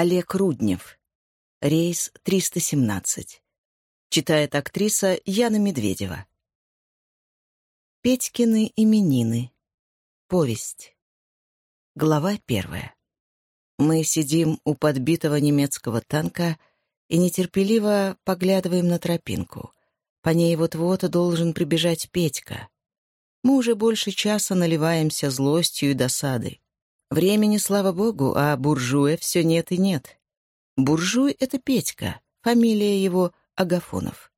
Олег Руднев. Рейс 317. Читает актриса Яна Медведева. Петькины именины. Повесть. Глава первая. Мы сидим у подбитого немецкого танка и нетерпеливо поглядываем на тропинку. По ней вот-вот должен прибежать Петька. Мы уже больше часа наливаемся злостью и досадой. Времени, слава богу, а буржуя все нет и нет. Буржуй — это Петька, фамилия его Агафонов.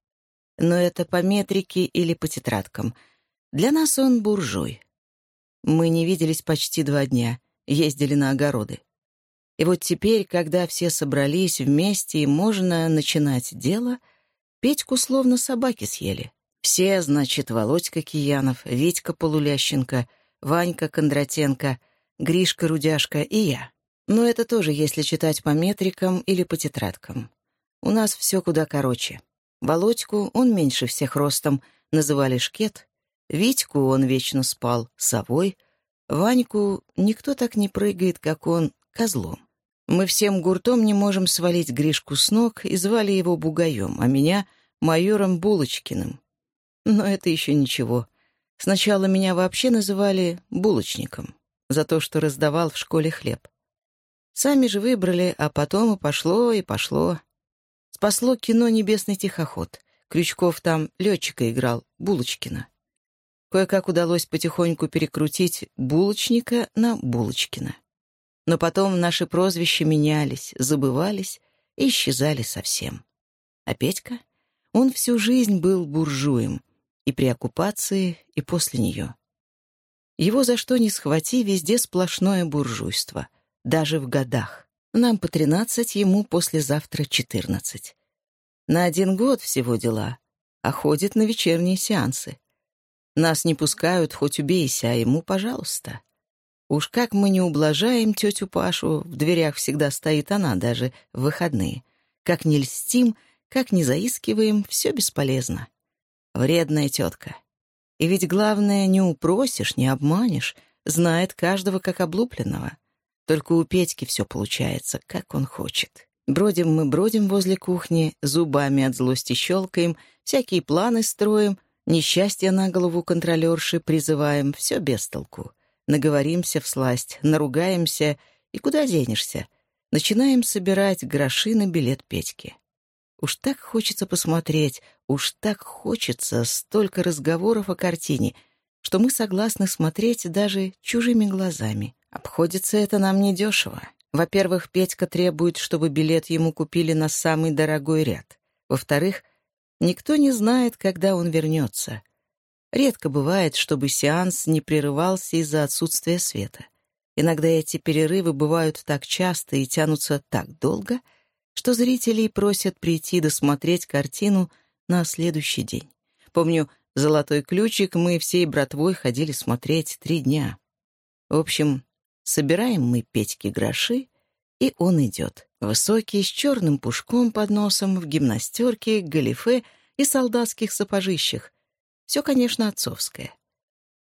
Но это по метрике или по тетрадкам. Для нас он буржуй. Мы не виделись почти два дня, ездили на огороды. И вот теперь, когда все собрались вместе и можно начинать дело, Петьку словно собаки съели. Все, значит, Володька Киянов, Витька Полулященко, Ванька Кондратенко — Гришка, Рудяшка и я. Но это тоже если читать по метрикам или по тетрадкам. У нас все куда короче. Володьку, он меньше всех ростом, называли шкет. Витьку он вечно спал совой. Ваньку никто так не прыгает, как он, козлом. Мы всем гуртом не можем свалить Гришку с ног и звали его Бугаем, а меня — майором Булочкиным. Но это еще ничего. Сначала меня вообще называли Булочником за то, что раздавал в школе хлеб. Сами же выбрали, а потом и пошло, и пошло. Спасло кино «Небесный тихоход». Крючков там летчика играл, Булочкина. Кое-как удалось потихоньку перекрутить Булочника на Булочкина. Но потом наши прозвища менялись, забывались и исчезали совсем. А Петька? Он всю жизнь был буржуем, и при оккупации, и после нее. Его за что ни схвати, везде сплошное буржуйство. Даже в годах. Нам по тринадцать, ему послезавтра четырнадцать. На один год всего дела, а ходит на вечерние сеансы. Нас не пускают, хоть убейся, а ему, пожалуйста. Уж как мы не ублажаем тетю Пашу, в дверях всегда стоит она, даже в выходные. Как не льстим, как не заискиваем, все бесполезно. Вредная тетка. И ведь главное, не упросишь, не обманешь, знает каждого как облупленного. Только у Петьки все получается, как он хочет. Бродим мы бродим возле кухни, зубами от злости щелкаем, всякие планы строим, несчастье на голову контролерши призываем, все без толку. Наговоримся в сласть, наругаемся, и куда денешься? Начинаем собирать гроши на билет Петьки. Уж так хочется посмотреть, уж так хочется столько разговоров о картине, что мы согласны смотреть даже чужими глазами. Обходится это нам недешево. Во-первых, Петька требует, чтобы билет ему купили на самый дорогой ряд. Во-вторых, никто не знает, когда он вернется. Редко бывает, чтобы сеанс не прерывался из-за отсутствия света. Иногда эти перерывы бывают так часто и тянутся так долго — что зрителей просят прийти досмотреть картину на следующий день. Помню, «Золотой ключик» мы всей братвой ходили смотреть три дня. В общем, собираем мы Петьке гроши, и он идет. Высокий, с черным пушком под носом, в гимнастерке, галифе и солдатских сапожищах. Все, конечно, отцовское.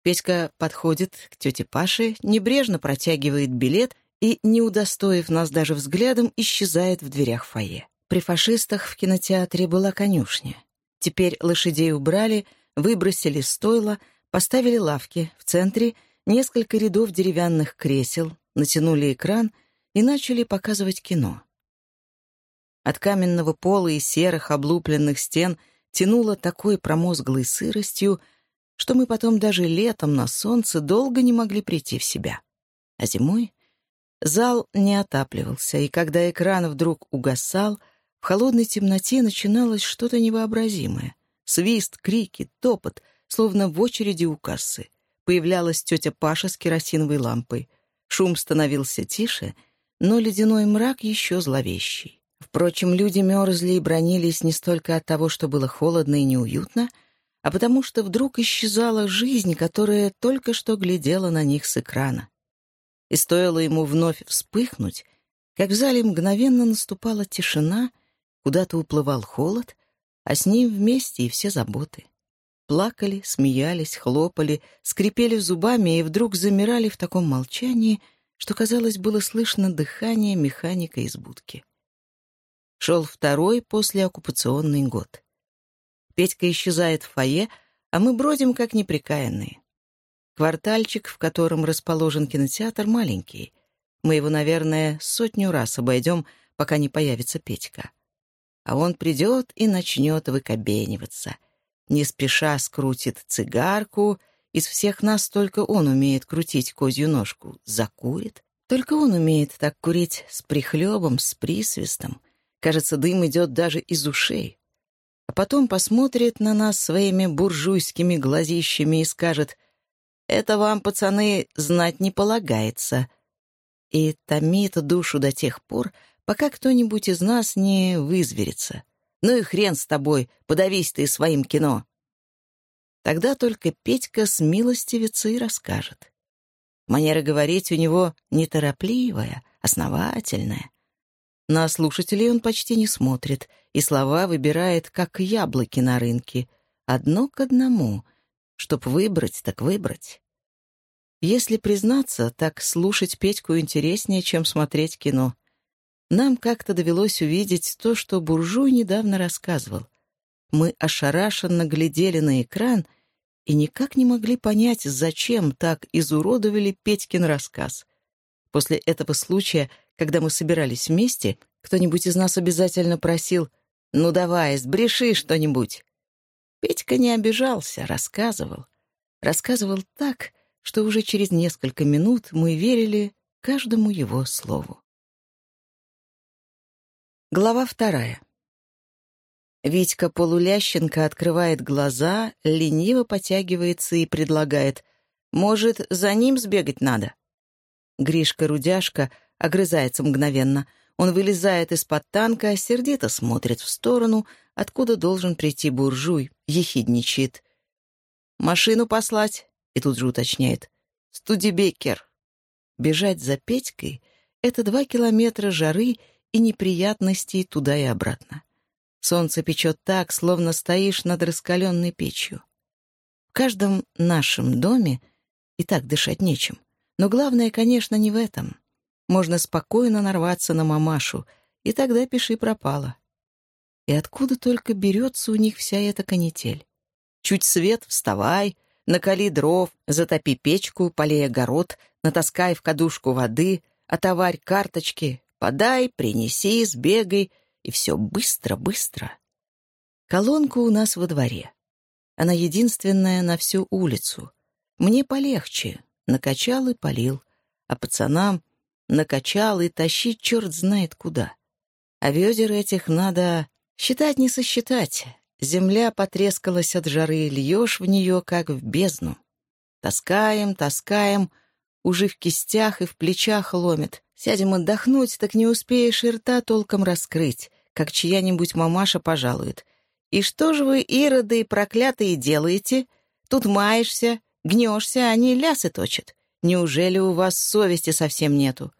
Петька подходит к тете Паше, небрежно протягивает билет и, не удостоив нас даже взглядом, исчезает в дверях фойе. При фашистах в кинотеатре была конюшня. Теперь лошадей убрали, выбросили стойла, поставили лавки, в центре несколько рядов деревянных кресел, натянули экран и начали показывать кино. От каменного пола и серых облупленных стен тянуло такой промозглой сыростью, что мы потом даже летом на солнце долго не могли прийти в себя. А зимой Зал не отапливался, и когда экран вдруг угасал, в холодной темноте начиналось что-то невообразимое. Свист, крики, топот, словно в очереди у кассы. Появлялась тетя Паша с керосиновой лампой. Шум становился тише, но ледяной мрак еще зловещий. Впрочем, люди мерзли и бронились не столько от того, что было холодно и неуютно, а потому что вдруг исчезала жизнь, которая только что глядела на них с экрана и стоило ему вновь вспыхнуть, как в зале мгновенно наступала тишина, куда-то уплывал холод, а с ним вместе и все заботы. Плакали, смеялись, хлопали, скрипели зубами и вдруг замирали в таком молчании, что, казалось, было слышно дыхание механика из будки. Шел второй послеоккупационный год. Петька исчезает в фойе, а мы бродим как неприкаянные. Квартальчик, в котором расположен кинотеатр, маленький. Мы его, наверное, сотню раз обойдем, пока не появится Петька. А он придет и начнет выкобениваться. Не спеша скрутит цигарку — из всех нас только он умеет крутить козью ножку. Закурит. Только он умеет так курить с прихлебом, с присвистом. Кажется, дым идет даже из ушей. А потом посмотрит на нас своими буржуйскими глазищами и скажет «Это вам, пацаны, знать не полагается». И томит душу до тех пор, пока кто-нибудь из нас не вызверится. «Ну и хрен с тобой, подавись ты своим кино!» Тогда только Петька смилостивится и расскажет. Манера говорить у него неторопливая, основательная. На слушателей он почти не смотрит, и слова выбирает, как яблоки на рынке, одно к одному. Чтоб выбрать, так выбрать. Если признаться, так слушать Петьку интереснее, чем смотреть кино. Нам как-то довелось увидеть то, что буржуй недавно рассказывал. Мы ошарашенно глядели на экран и никак не могли понять, зачем так изуродовали Петькин рассказ. После этого случая, когда мы собирались вместе, кто-нибудь из нас обязательно просил «Ну давай, сбреши что-нибудь». Петька не обижался, рассказывал. Рассказывал так, что уже через несколько минут мы верили каждому его слову. Глава вторая. Витька Полулященко открывает глаза, лениво потягивается и предлагает. «Может, за ним сбегать надо?» Гришка-рудяшка огрызается мгновенно. Он вылезает из-под танка, сердито смотрит в сторону, откуда должен прийти буржуй, ехидничает. «Машину послать?» и тут же уточняет. «Студибекер». Бежать за Петькой — это два километра жары и неприятностей туда и обратно. Солнце печет так, словно стоишь над раскаленной печью. В каждом нашем доме и так дышать нечем. Но главное, конечно, не в этом. Можно спокойно нарваться на мамашу, и тогда пиши пропало. И откуда только берется у них вся эта канитель? Чуть свет — вставай, накали дров, затопи печку, полей огород, натаскай в кадушку воды, отоварь карточки, подай, принеси, сбегай — и все быстро-быстро. Колонка у нас во дворе. Она единственная на всю улицу. Мне полегче. Накачал и полил. А пацанам накачал и тащить черт знает куда. А ведер этих надо считать не сосчитать. Земля потрескалась от жары, льешь в нее, как в бездну. Таскаем, таскаем, уже в кистях и в плечах ломит. Сядем отдохнуть, так не успеешь и рта толком раскрыть как чья-нибудь мамаша пожалует. «И что же вы, ироды и проклятые, делаете? Тут маешься, гнешься, а они лясы точат. Неужели у вас совести совсем нету?»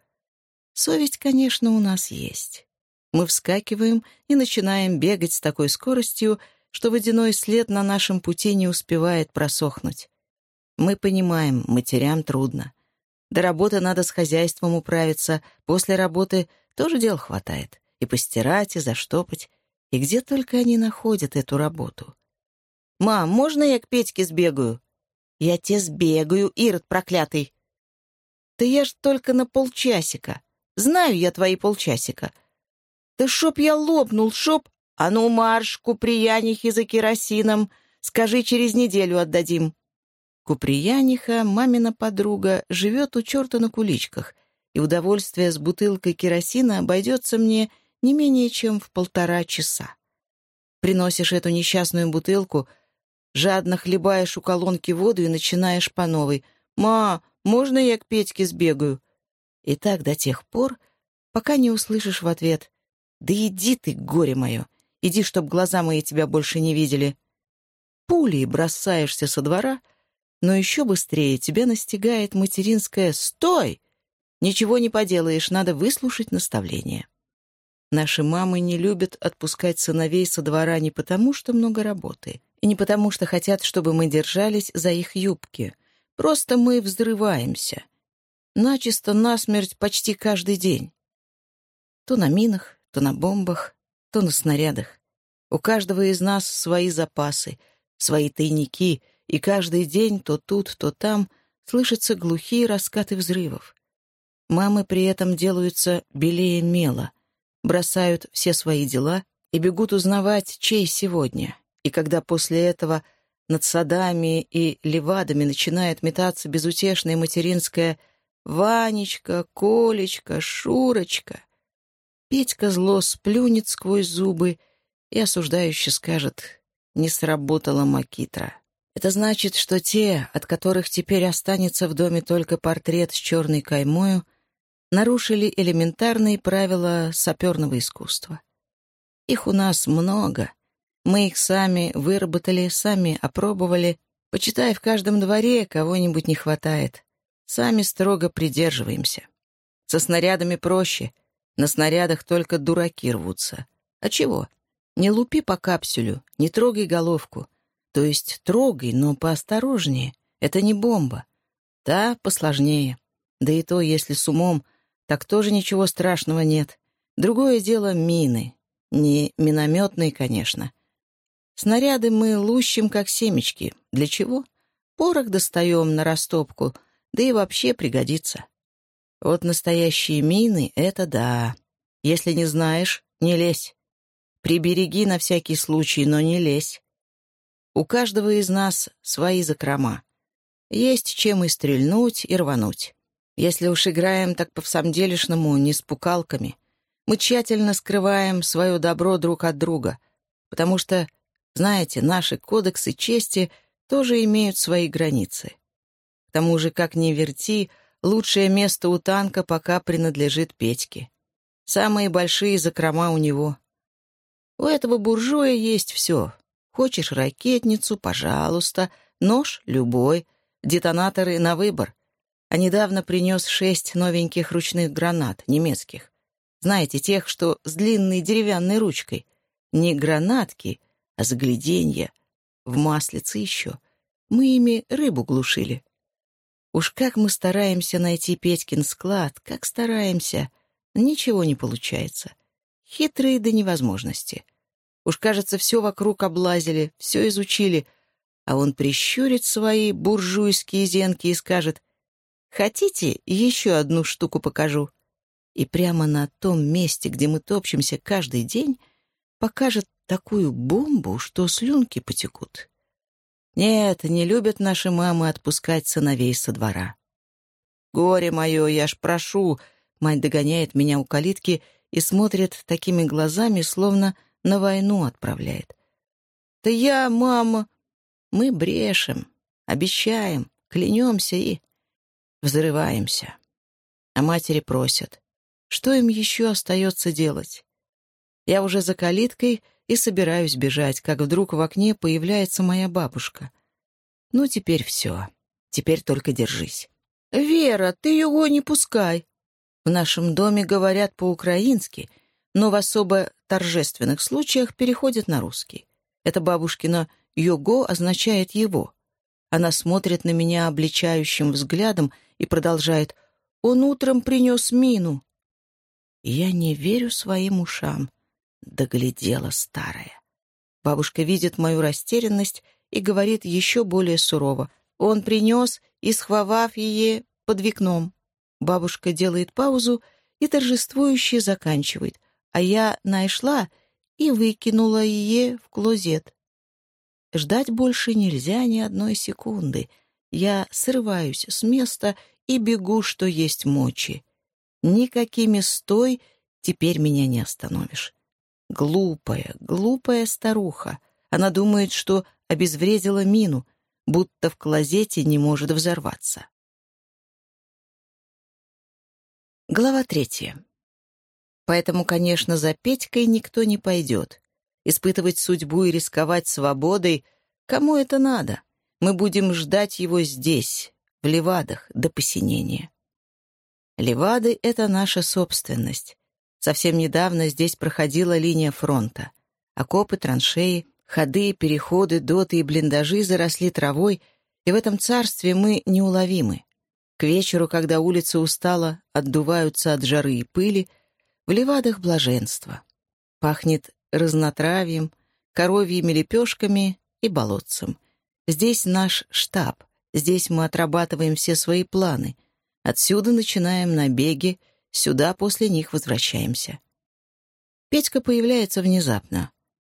Совесть, конечно, у нас есть. Мы вскакиваем и начинаем бегать с такой скоростью, что водяной след на нашем пути не успевает просохнуть. Мы понимаем, матерям трудно. До работы надо с хозяйством управиться, после работы тоже дел хватает и постирать, и заштопать. И где только они находят эту работу. «Мам, можно я к Петьке сбегаю?» «Я тебе сбегаю, Ирод проклятый!» «Да я ж только на полчасика. Знаю я твои полчасика. Да шоп я лопнул, шоп! А ну марш, куприянихи за керосином! Скажи, через неделю отдадим!» Куприяниха, мамина подруга, живет у черта на куличках, и удовольствие с бутылкой керосина обойдется мне не менее чем в полтора часа. Приносишь эту несчастную бутылку, жадно хлебаешь у колонки воду и начинаешь по новой. «Ма, можно я к Петьке сбегаю?» И так до тех пор, пока не услышишь в ответ «Да иди ты, горе мое! Иди, чтоб глаза мои тебя больше не видели!» Пулей бросаешься со двора, но еще быстрее тебя настигает материнское «Стой!» Ничего не поделаешь, надо выслушать наставление. Наши мамы не любят отпускать сыновей со двора не потому, что много работы, и не потому, что хотят, чтобы мы держались за их юбки. Просто мы взрываемся. Начисто насмерть почти каждый день. То на минах, то на бомбах, то на снарядах. У каждого из нас свои запасы, свои тайники, и каждый день то тут, то там слышатся глухие раскаты взрывов. Мамы при этом делаются белее мела, бросают все свои дела и бегут узнавать, чей сегодня. И когда после этого над садами и левадами начинает метаться безутешная материнская «Ванечка, Колечка, Шурочка», Петька зло сплюнет сквозь зубы и осуждающе скажет «Не сработала макитра». Это значит, что те, от которых теперь останется в доме только портрет с черной каймою, нарушили элементарные правила саперного искусства. Их у нас много. Мы их сами выработали, сами опробовали. Почитай, в каждом дворе кого-нибудь не хватает. Сами строго придерживаемся. Со снарядами проще. На снарядах только дураки рвутся. А чего? Не лупи по капсюлю, не трогай головку. То есть трогай, но поосторожнее. Это не бомба. Да, посложнее. Да и то, если с умом, так тоже ничего страшного нет. Другое дело — мины. Не минометные, конечно. Снаряды мы лущим, как семечки. Для чего? Порох достаем на растопку, да и вообще пригодится. Вот настоящие мины — это да. Если не знаешь, не лезь. Прибереги на всякий случай, но не лезь. У каждого из нас свои закрома. Есть чем и стрельнуть, и рвануть. Если уж играем так по-всамделишному, не с пукалками, мы тщательно скрываем свое добро друг от друга, потому что, знаете, наши кодексы чести тоже имеют свои границы. Тому же, как ни верти, лучшее место у танка пока принадлежит Петьке. Самые большие закрома у него. У этого буржуя есть все. Хочешь ракетницу — пожалуйста, нож — любой, детонаторы — на выбор — а недавно принес шесть новеньких ручных гранат, немецких. Знаете, тех, что с длинной деревянной ручкой. Не гранатки, а загляденья. В маслице еще. Мы ими рыбу глушили. Уж как мы стараемся найти Петькин склад, как стараемся. Ничего не получается. Хитрые до невозможности. Уж, кажется, все вокруг облазили, все изучили, а он прищурит свои буржуйские зенки и скажет, Хотите, еще одну штуку покажу?» И прямо на том месте, где мы топчемся каждый день, покажет такую бомбу, что слюнки потекут. Нет, не любят наши мамы отпускать сыновей со двора. «Горе мое, я ж прошу!» Мать догоняет меня у калитки и смотрит такими глазами, словно на войну отправляет. «Да я, мама...» Мы брешем, обещаем, клянемся и... Взрываемся. А матери просят. Что им еще остается делать? Я уже за калиткой и собираюсь бежать, как вдруг в окне появляется моя бабушка. Ну, теперь все. Теперь только держись. «Вера, ты его не пускай!» В нашем доме говорят по-украински, но в особо торжественных случаях переходят на русский. Это бабушкина «його» означает «его». Она смотрит на меня обличающим взглядом и продолжает «Он утром принес мину». Я не верю своим ушам. Доглядела старая. Бабушка видит мою растерянность и говорит еще более сурово. Он принес и, схвавав ее под векном. Бабушка делает паузу и торжествующе заканчивает, а я нашла и выкинула ее в клозет. Ждать больше нельзя ни одной секунды — я срываюсь с места и бегу, что есть мочи. Никакими стой теперь меня не остановишь. Глупая, глупая старуха. Она думает, что обезвредила мину, будто в клозете не может взорваться. Глава третья. Поэтому, конечно, за Петькой никто не пойдет. Испытывать судьбу и рисковать свободой — кому это надо? Мы будем ждать его здесь, в Левадах, до посинения. Левады — это наша собственность. Совсем недавно здесь проходила линия фронта. Окопы, траншеи, ходы, переходы, доты и блиндажи заросли травой, и в этом царстве мы неуловимы. К вечеру, когда улицы устало отдуваются от жары и пыли, в левадах блаженство. Пахнет разнотравьем, коровьими лепешками и болотцем. Здесь наш штаб, здесь мы отрабатываем все свои планы. Отсюда начинаем набеги, сюда после них возвращаемся. Петька появляется внезапно.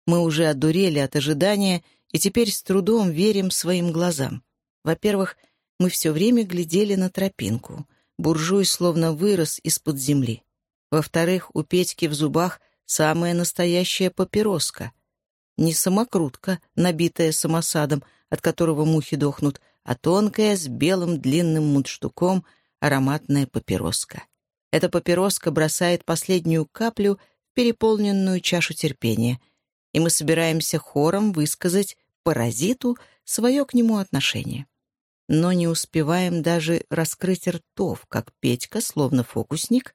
Мы уже одурели от ожидания и теперь с трудом верим своим глазам. Во-первых, мы все время глядели на тропинку. Буржуй словно вырос из-под земли. Во-вторых, у Петьки в зубах самая настоящая папироска. Не самокрутка, набитая самосадом, от которого мухи дохнут, а тонкая, с белым длинным мундштуком, ароматная папироска. Эта папироска бросает последнюю каплю в переполненную чашу терпения, и мы собираемся хором высказать паразиту свое к нему отношение. Но не успеваем даже раскрыть ртов, как Петька, словно фокусник,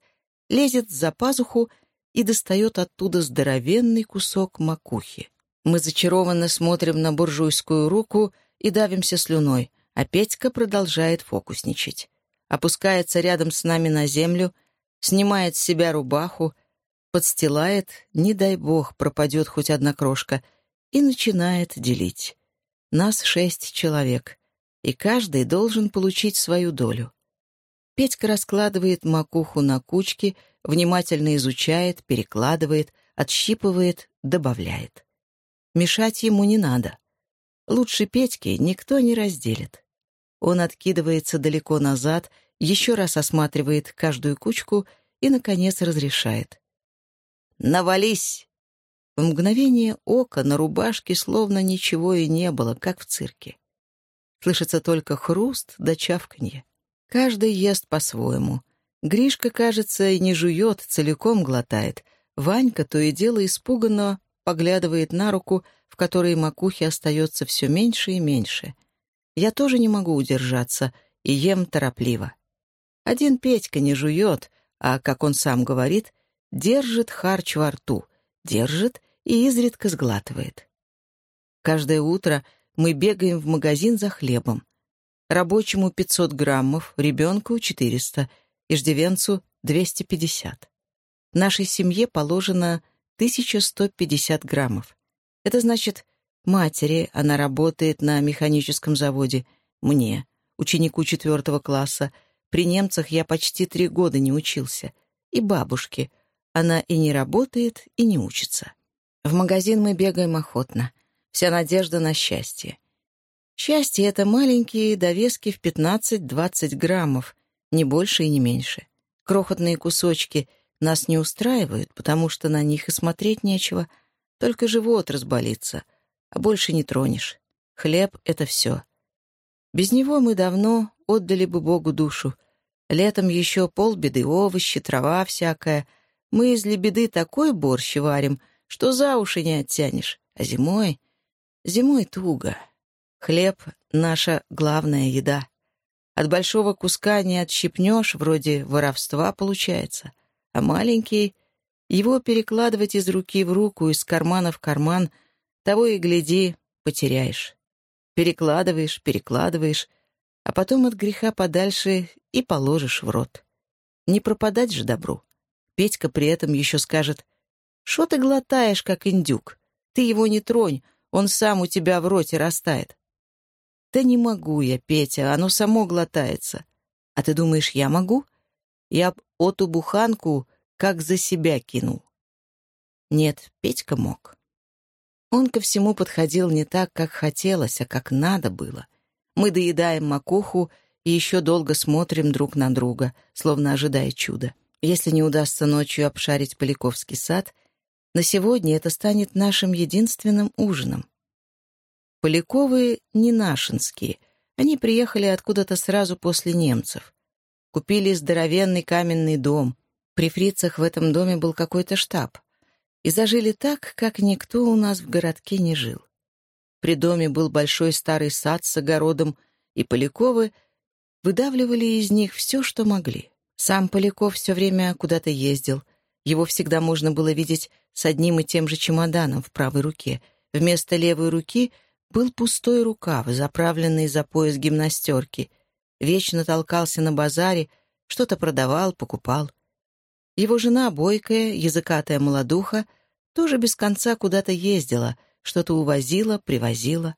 лезет за пазуху и достает оттуда здоровенный кусок макухи. Мы зачарованно смотрим на буржуйскую руку и давимся слюной, а Петька продолжает фокусничать. Опускается рядом с нами на землю, снимает с себя рубаху, подстилает, не дай бог, пропадет хоть одна крошка, и начинает делить. Нас шесть человек, и каждый должен получить свою долю. Петька раскладывает макуху на кучки, внимательно изучает, перекладывает, отщипывает, добавляет. Мешать ему не надо. Лучше Петьки никто не разделит. Он откидывается далеко назад, еще раз осматривает каждую кучку и, наконец, разрешает. «Навались!» В мгновение ока на рубашке словно ничего и не было, как в цирке. Слышится только хруст да чавканье. Каждый ест по-своему. Гришка, кажется, и не жует, целиком глотает. Ванька то и дело испуганно поглядывает на руку, в которой макухи остается все меньше и меньше. Я тоже не могу удержаться и ем торопливо. Один Петька не жует, а, как он сам говорит, держит харч во рту, держит и изредка сглатывает. Каждое утро мы бегаем в магазин за хлебом. Рабочему 500 граммов, ребенку 400, иждивенцу 250. Нашей семье положено 1150 граммов. Это значит, матери, она работает на механическом заводе, мне, ученику четвертого класса, при немцах я почти три года не учился, и бабушке, она и не работает, и не учится. В магазин мы бегаем охотно. Вся надежда на счастье. Счастье — это маленькие довески в 15-20 граммов, не больше и не меньше. Крохотные кусочки — нас не устраивают, потому что на них и смотреть нечего. Только живот разболится, а больше не тронешь. Хлеб — это все. Без него мы давно отдали бы Богу душу. Летом еще полбеды, овощи, трава всякая. Мы из лебеды такой борщ варим, что за уши не оттянешь. А зимой... Зимой туго. Хлеб — наша главная еда. От большого куска не отщипнешь, вроде воровства получается а маленький, его перекладывать из руки в руку, из кармана в карман, того и гляди, потеряешь. Перекладываешь, перекладываешь, а потом от греха подальше и положишь в рот. Не пропадать же добру. Петька при этом еще скажет, «Шо ты глотаешь, как индюк? Ты его не тронь, он сам у тебя в роте растает». «Да не могу я, Петя, оно само глотается». «А ты думаешь, я могу?» Я б оту буханку как за себя кинул. Нет, Петька мог. Он ко всему подходил не так, как хотелось, а как надо было. Мы доедаем макуху и еще долго смотрим друг на друга, словно ожидая чуда. Если не удастся ночью обшарить Поляковский сад, на сегодня это станет нашим единственным ужином. Поляковы не нашинские. Они приехали откуда-то сразу после немцев. Купили здоровенный каменный дом. При фрицах в этом доме был какой-то штаб. И зажили так, как никто у нас в городке не жил. При доме был большой старый сад с огородом, и Поляковы выдавливали из них все, что могли. Сам Поляков все время куда-то ездил. Его всегда можно было видеть с одним и тем же чемоданом в правой руке. Вместо левой руки был пустой рукав, заправленный за пояс гимнастерки — вечно толкался на базаре, что-то продавал, покупал. Его жена, бойкая, языкатая молодуха, тоже без конца куда-то ездила, что-то увозила, привозила.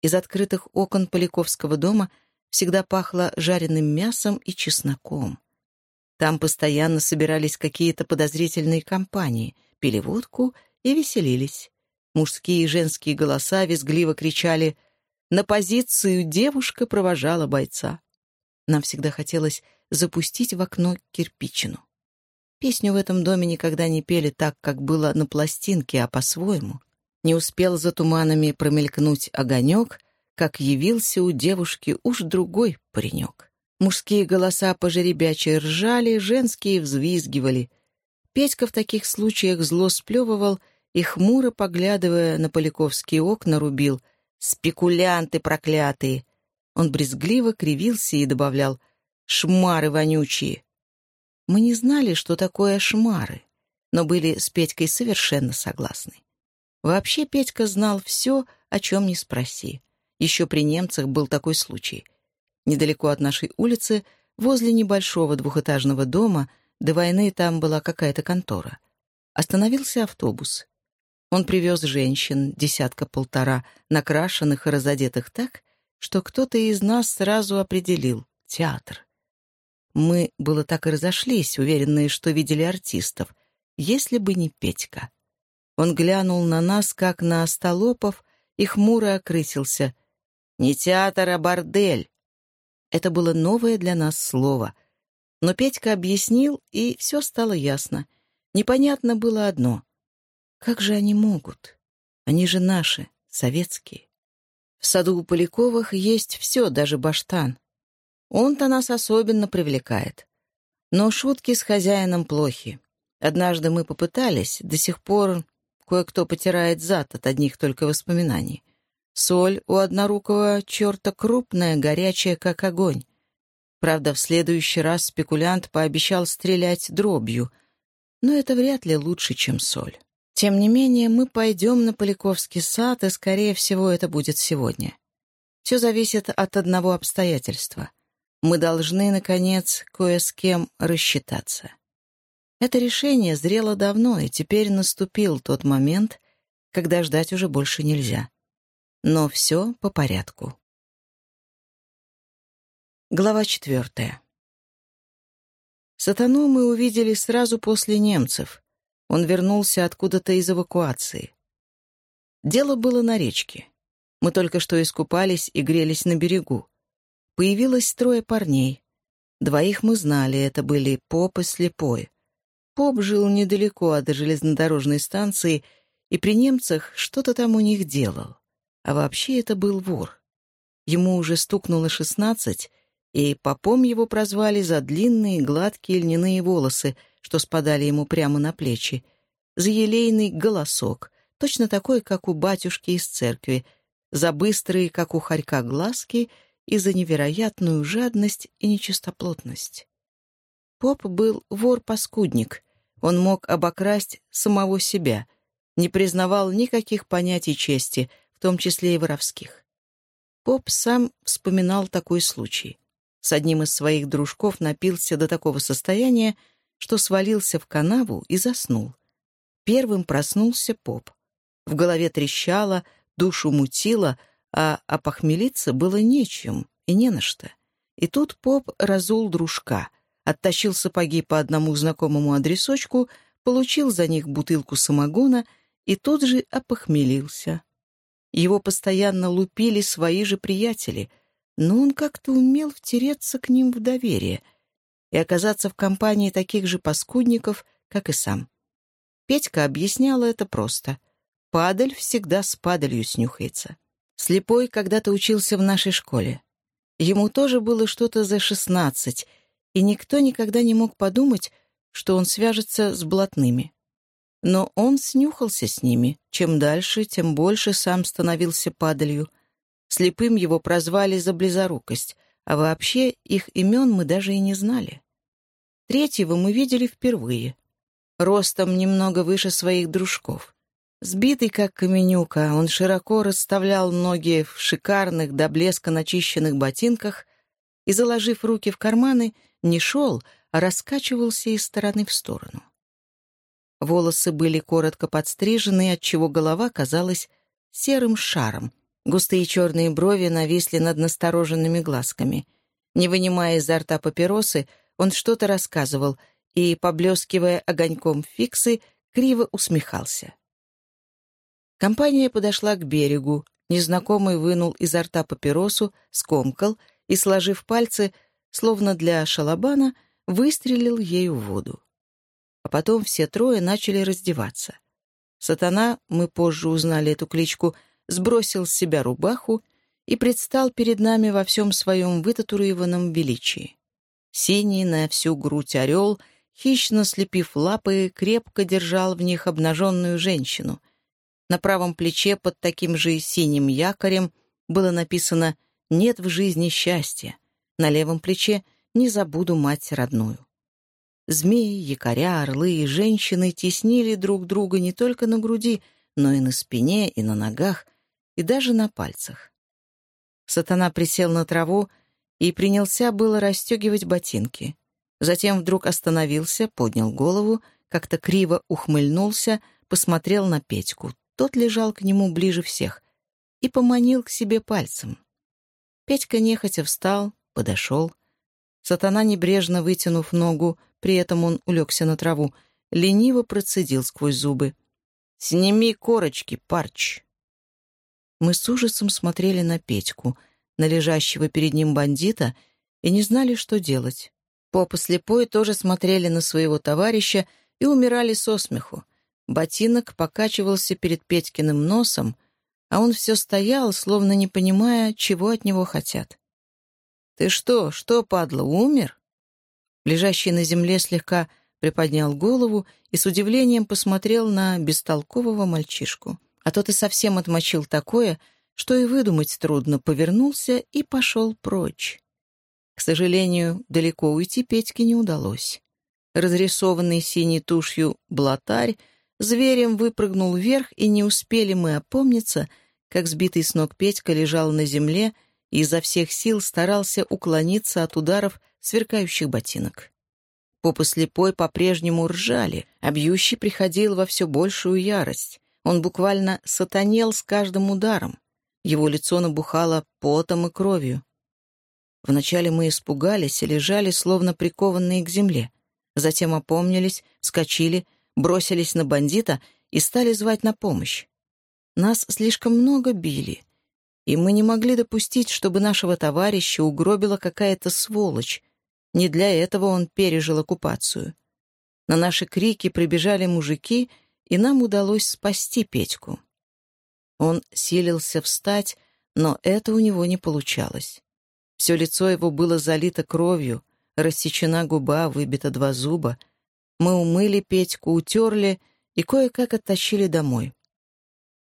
Из открытых окон Поляковского дома всегда пахло жареным мясом и чесноком. Там постоянно собирались какие-то подозрительные компании, пили водку и веселились. Мужские и женские голоса визгливо кричали «На позицию девушка провожала бойца». Нам всегда хотелось запустить в окно кирпичину. Песню в этом доме никогда не пели так, как было на пластинке, а по-своему. Не успел за туманами промелькнуть огонек, как явился у девушки уж другой паренек. Мужские голоса пожеребяче ржали, женские взвизгивали. Петька в таких случаях зло сплевывал и, хмуро поглядывая на поляковские окна, рубил «Спекулянты проклятые!» Он брезгливо кривился и добавлял «Шмары вонючие!» Мы не знали, что такое шмары, но были с Петькой совершенно согласны. Вообще Петька знал все, о чем не спроси. Еще при немцах был такой случай. Недалеко от нашей улицы, возле небольшого двухэтажного дома, до войны там была какая-то контора. Остановился автобус. Он привез женщин, десятка-полтора, накрашенных и разодетых так, что кто-то из нас сразу определил — театр. Мы было так и разошлись, уверенные, что видели артистов, если бы не Петька. Он глянул на нас, как на остолопов, и хмуро окрысился. «Не театр, а бордель!» Это было новое для нас слово. Но Петька объяснил, и все стало ясно. Непонятно было одно. Как же они могут? Они же наши, советские. В саду у Поляковых есть все, даже баштан. Он-то нас особенно привлекает. Но шутки с хозяином плохи. Однажды мы попытались, до сих пор кое-кто потирает зад от одних только воспоминаний. Соль у однорукого черта крупная, горячая, как огонь. Правда, в следующий раз спекулянт пообещал стрелять дробью, но это вряд ли лучше, чем соль. Тем не менее, мы пойдем на Поляковский сад, и, скорее всего, это будет сегодня. Все зависит от одного обстоятельства. Мы должны, наконец, кое с кем рассчитаться. Это решение зрело давно, и теперь наступил тот момент, когда ждать уже больше нельзя. Но все по порядку. Глава четвертая. Сатану мы увидели сразу после немцев. Он вернулся откуда-то из эвакуации. Дело было на речке. Мы только что искупались и грелись на берегу. Появилось трое парней. Двоих мы знали, это были Поп и Слепой. Поп жил недалеко от железнодорожной станции и при немцах что-то там у них делал. А вообще это был вор. Ему уже стукнуло шестнадцать, и попом его прозвали за длинные гладкие льняные волосы, что спадали ему прямо на плечи, за елейный голосок, точно такой, как у батюшки из церкви, за быстрые, как у хорька, глазки и за невероятную жадность и нечистоплотность. Поп был вор-паскудник, он мог обокрасть самого себя, не признавал никаких понятий чести — том числе и воровских. Поп сам вспоминал такой случай. С одним из своих дружков напился до такого состояния, что свалился в канаву и заснул. Первым проснулся поп. В голове трещало, душу мутило, а опохмелиться было нечем и не на что. И тут поп разул дружка, оттащил сапоги по одному знакомому адресочку, получил за них бутылку самогона и тут же опохмелился. Его постоянно лупили свои же приятели, но он как-то умел втереться к ним в доверие и оказаться в компании таких же паскудников, как и сам. Петька объясняла это просто. Падаль всегда с падалью снюхается. Слепой когда-то учился в нашей школе. Ему тоже было что-то за шестнадцать, и никто никогда не мог подумать, что он свяжется с блатными. Но он снюхался с ними. Чем дальше, тем больше сам становился падалью. Слепым его прозвали за близорукость, а вообще их имен мы даже и не знали. Третьего мы видели впервые. Ростом немного выше своих дружков. Сбитый, как каменюка, он широко расставлял ноги в шикарных до блеска начищенных ботинках, и, заложив руки в карманы, не шел, а раскачивался из стороны в сторону. Волосы были коротко подстрижены, отчего голова казалась серым шаром. Густые черные брови нависли над настороженными глазками. Не вынимая изо рта папиросы, он что-то рассказывал и, поблескивая огоньком фиксы, криво усмехался. Компания подошла к берегу. Незнакомый вынул изо рта папиросу, скомкал и, сложив пальцы, словно для шалабана, выстрелил ею в воду. А потом все трое начали раздеваться. Сатана, мы позже узнали эту кличку, сбросил с себя рубаху и предстал перед нами во всем своем вытатуированном величии. Синий на всю грудь орел, хищно слепив лапы, крепко держал в них обнаженную женщину. На правом плече под таким же синим якорем было написано «Нет в жизни счастья». На левом плече «Не забуду мать родную». Змеи, якоря, орлы и женщины теснили друг друга не только на груди, но и на спине, и на ногах, и даже на пальцах. Сатана присел на траву и принялся было расстегивать ботинки. Затем вдруг остановился, поднял голову, как-то криво ухмыльнулся, посмотрел на Петьку. Тот лежал к нему ближе всех и поманил к себе пальцем. Петька нехотя встал, подошел. Сатана, небрежно вытянув ногу, при этом он улегся на траву, лениво процедил сквозь зубы. «Сними корочки, парч!» Мы с ужасом смотрели на Петьку, на лежащего перед ним бандита, и не знали, что делать. Попа слепой тоже смотрели на своего товарища и умирали со смеху. Ботинок покачивался перед Петькиным носом, а он все стоял, словно не понимая, чего от него хотят. «Ты что, что, падла, умер?» Лежащий на земле слегка приподнял голову и с удивлением посмотрел на бестолкового мальчишку. А тот и совсем отмочил такое, что и выдумать трудно, повернулся и пошел прочь. К сожалению, далеко уйти Петьке не удалось. Разрисованный синей тушью блатарь зверем выпрыгнул вверх, и не успели мы опомниться, как сбитый с ног Петька лежал на земле и изо всех сил старался уклониться от ударов сверкающих ботинок. Попы слепой по-прежнему ржали, а бьющий приходил во все большую ярость. Он буквально сатанел с каждым ударом. Его лицо набухало потом и кровью. Вначале мы испугались и лежали, словно прикованные к земле. Затем опомнились, вскочили, бросились на бандита и стали звать на помощь. Нас слишком много били, и мы не могли допустить, чтобы нашего товарища угробила какая-то сволочь, не для этого он пережил оккупацию. На наши крики прибежали мужики, и нам удалось спасти Петьку. Он силился встать, но это у него не получалось. Все лицо его было залито кровью, рассечена губа, выбито два зуба. Мы умыли Петьку, утерли и кое-как оттащили домой.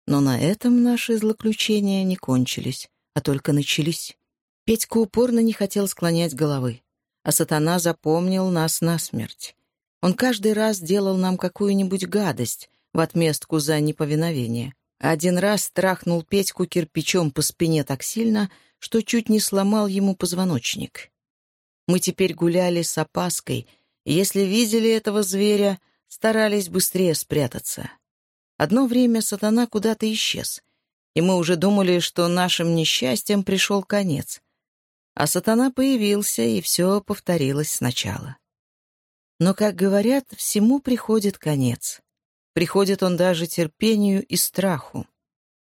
Но на этом наши злоключения не кончились, а только начались. Петька упорно не хотел склонять головы а сатана запомнил нас насмерть. Он каждый раз делал нам какую-нибудь гадость в отместку за неповиновение. Один раз страхнул Петьку кирпичом по спине так сильно, что чуть не сломал ему позвоночник. Мы теперь гуляли с опаской, если видели этого зверя, старались быстрее спрятаться. Одно время сатана куда-то исчез, и мы уже думали, что нашим несчастьем пришел конец. А сатана появился, и все повторилось сначала. Но, как говорят, всему приходит конец. Приходит он даже терпению и страху.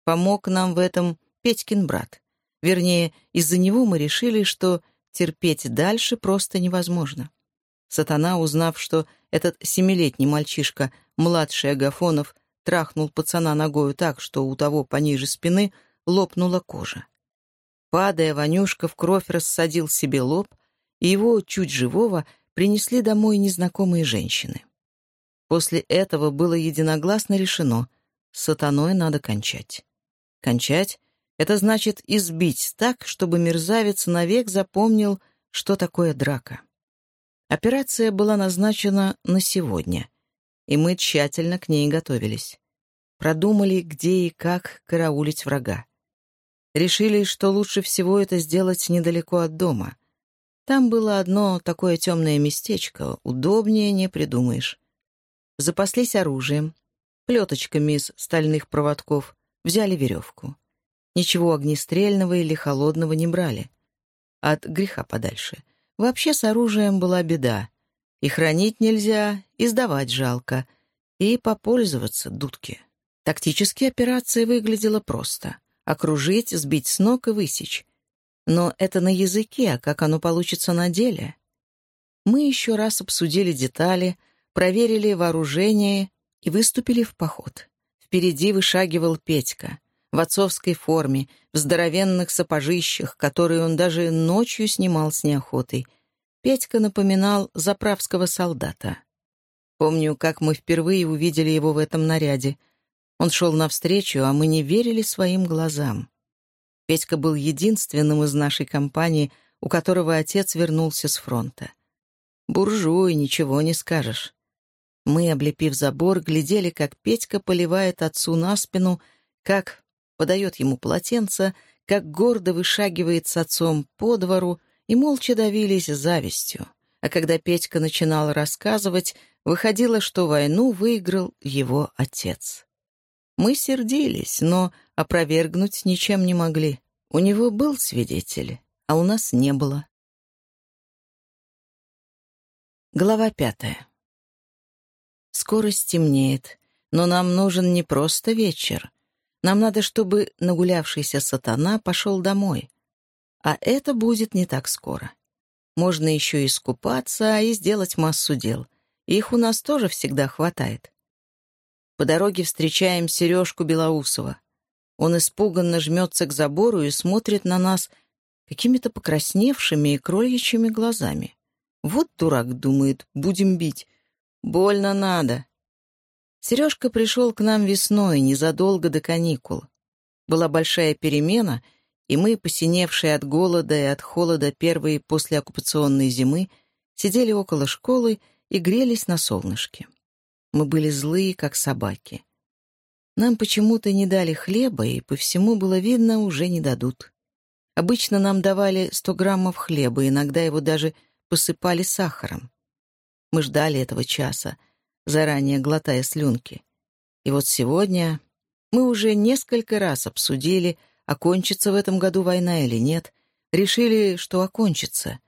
Помог нам в этом Петькин брат. Вернее, из-за него мы решили, что терпеть дальше просто невозможно. Сатана, узнав, что этот семилетний мальчишка, младший Агафонов, трахнул пацана ногою так, что у того пониже спины лопнула кожа. Падая, Ванюшка в кровь рассадил себе лоб, и его, чуть живого, принесли домой незнакомые женщины. После этого было единогласно решено — сатаной надо кончать. Кончать — это значит избить так, чтобы мерзавец навек запомнил, что такое драка. Операция была назначена на сегодня, и мы тщательно к ней готовились. Продумали, где и как караулить врага. Решили, что лучше всего это сделать недалеко от дома. Там было одно такое темное местечко, удобнее не придумаешь. Запаслись оружием, плеточками из стальных проводков, взяли веревку. Ничего огнестрельного или холодного не брали. От греха подальше. Вообще с оружием была беда. И хранить нельзя, и сдавать жалко, и попользоваться дудки. Тактически операция выглядела просто. Окружить, сбить с ног и высечь. Но это на языке, а как оно получится на деле? Мы еще раз обсудили детали, проверили вооружение и выступили в поход. Впереди вышагивал Петька в отцовской форме, в здоровенных сапожищах, которые он даже ночью снимал с неохотой. Петька напоминал заправского солдата. Помню, как мы впервые увидели его в этом наряде. Он шел навстречу, а мы не верили своим глазам. Петька был единственным из нашей компании, у которого отец вернулся с фронта. Буржуй, ничего не скажешь. Мы, облепив забор, глядели, как Петька поливает отцу на спину, как подает ему полотенце, как гордо вышагивает с отцом по двору, и молча давились завистью. А когда Петька начинал рассказывать, выходило, что войну выиграл его отец. Мы сердились, но опровергнуть ничем не могли. У него был свидетель, а у нас не было. Глава пятая. Скоро стемнеет, но нам нужен не просто вечер. Нам надо, чтобы нагулявшийся сатана пошел домой. А это будет не так скоро. Можно еще и искупаться и сделать массу дел. Их у нас тоже всегда хватает. По дороге встречаем Сережку Белоусова. Он испуганно жмется к забору и смотрит на нас какими-то покрасневшими и кроличьими глазами. Вот дурак, думает, будем бить. Больно надо. Сережка пришел к нам весной, незадолго до каникул. Была большая перемена, и мы, посиневшие от голода и от холода первой послеоккупационной зимы, сидели около школы и грелись на солнышке. Мы были злые, как собаки. Нам почему-то не дали хлеба, и по всему было видно, уже не дадут. Обычно нам давали сто граммов хлеба, иногда его даже посыпали сахаром. Мы ждали этого часа, заранее глотая слюнки. И вот сегодня мы уже несколько раз обсудили, окончится в этом году война или нет, решили, что окончится,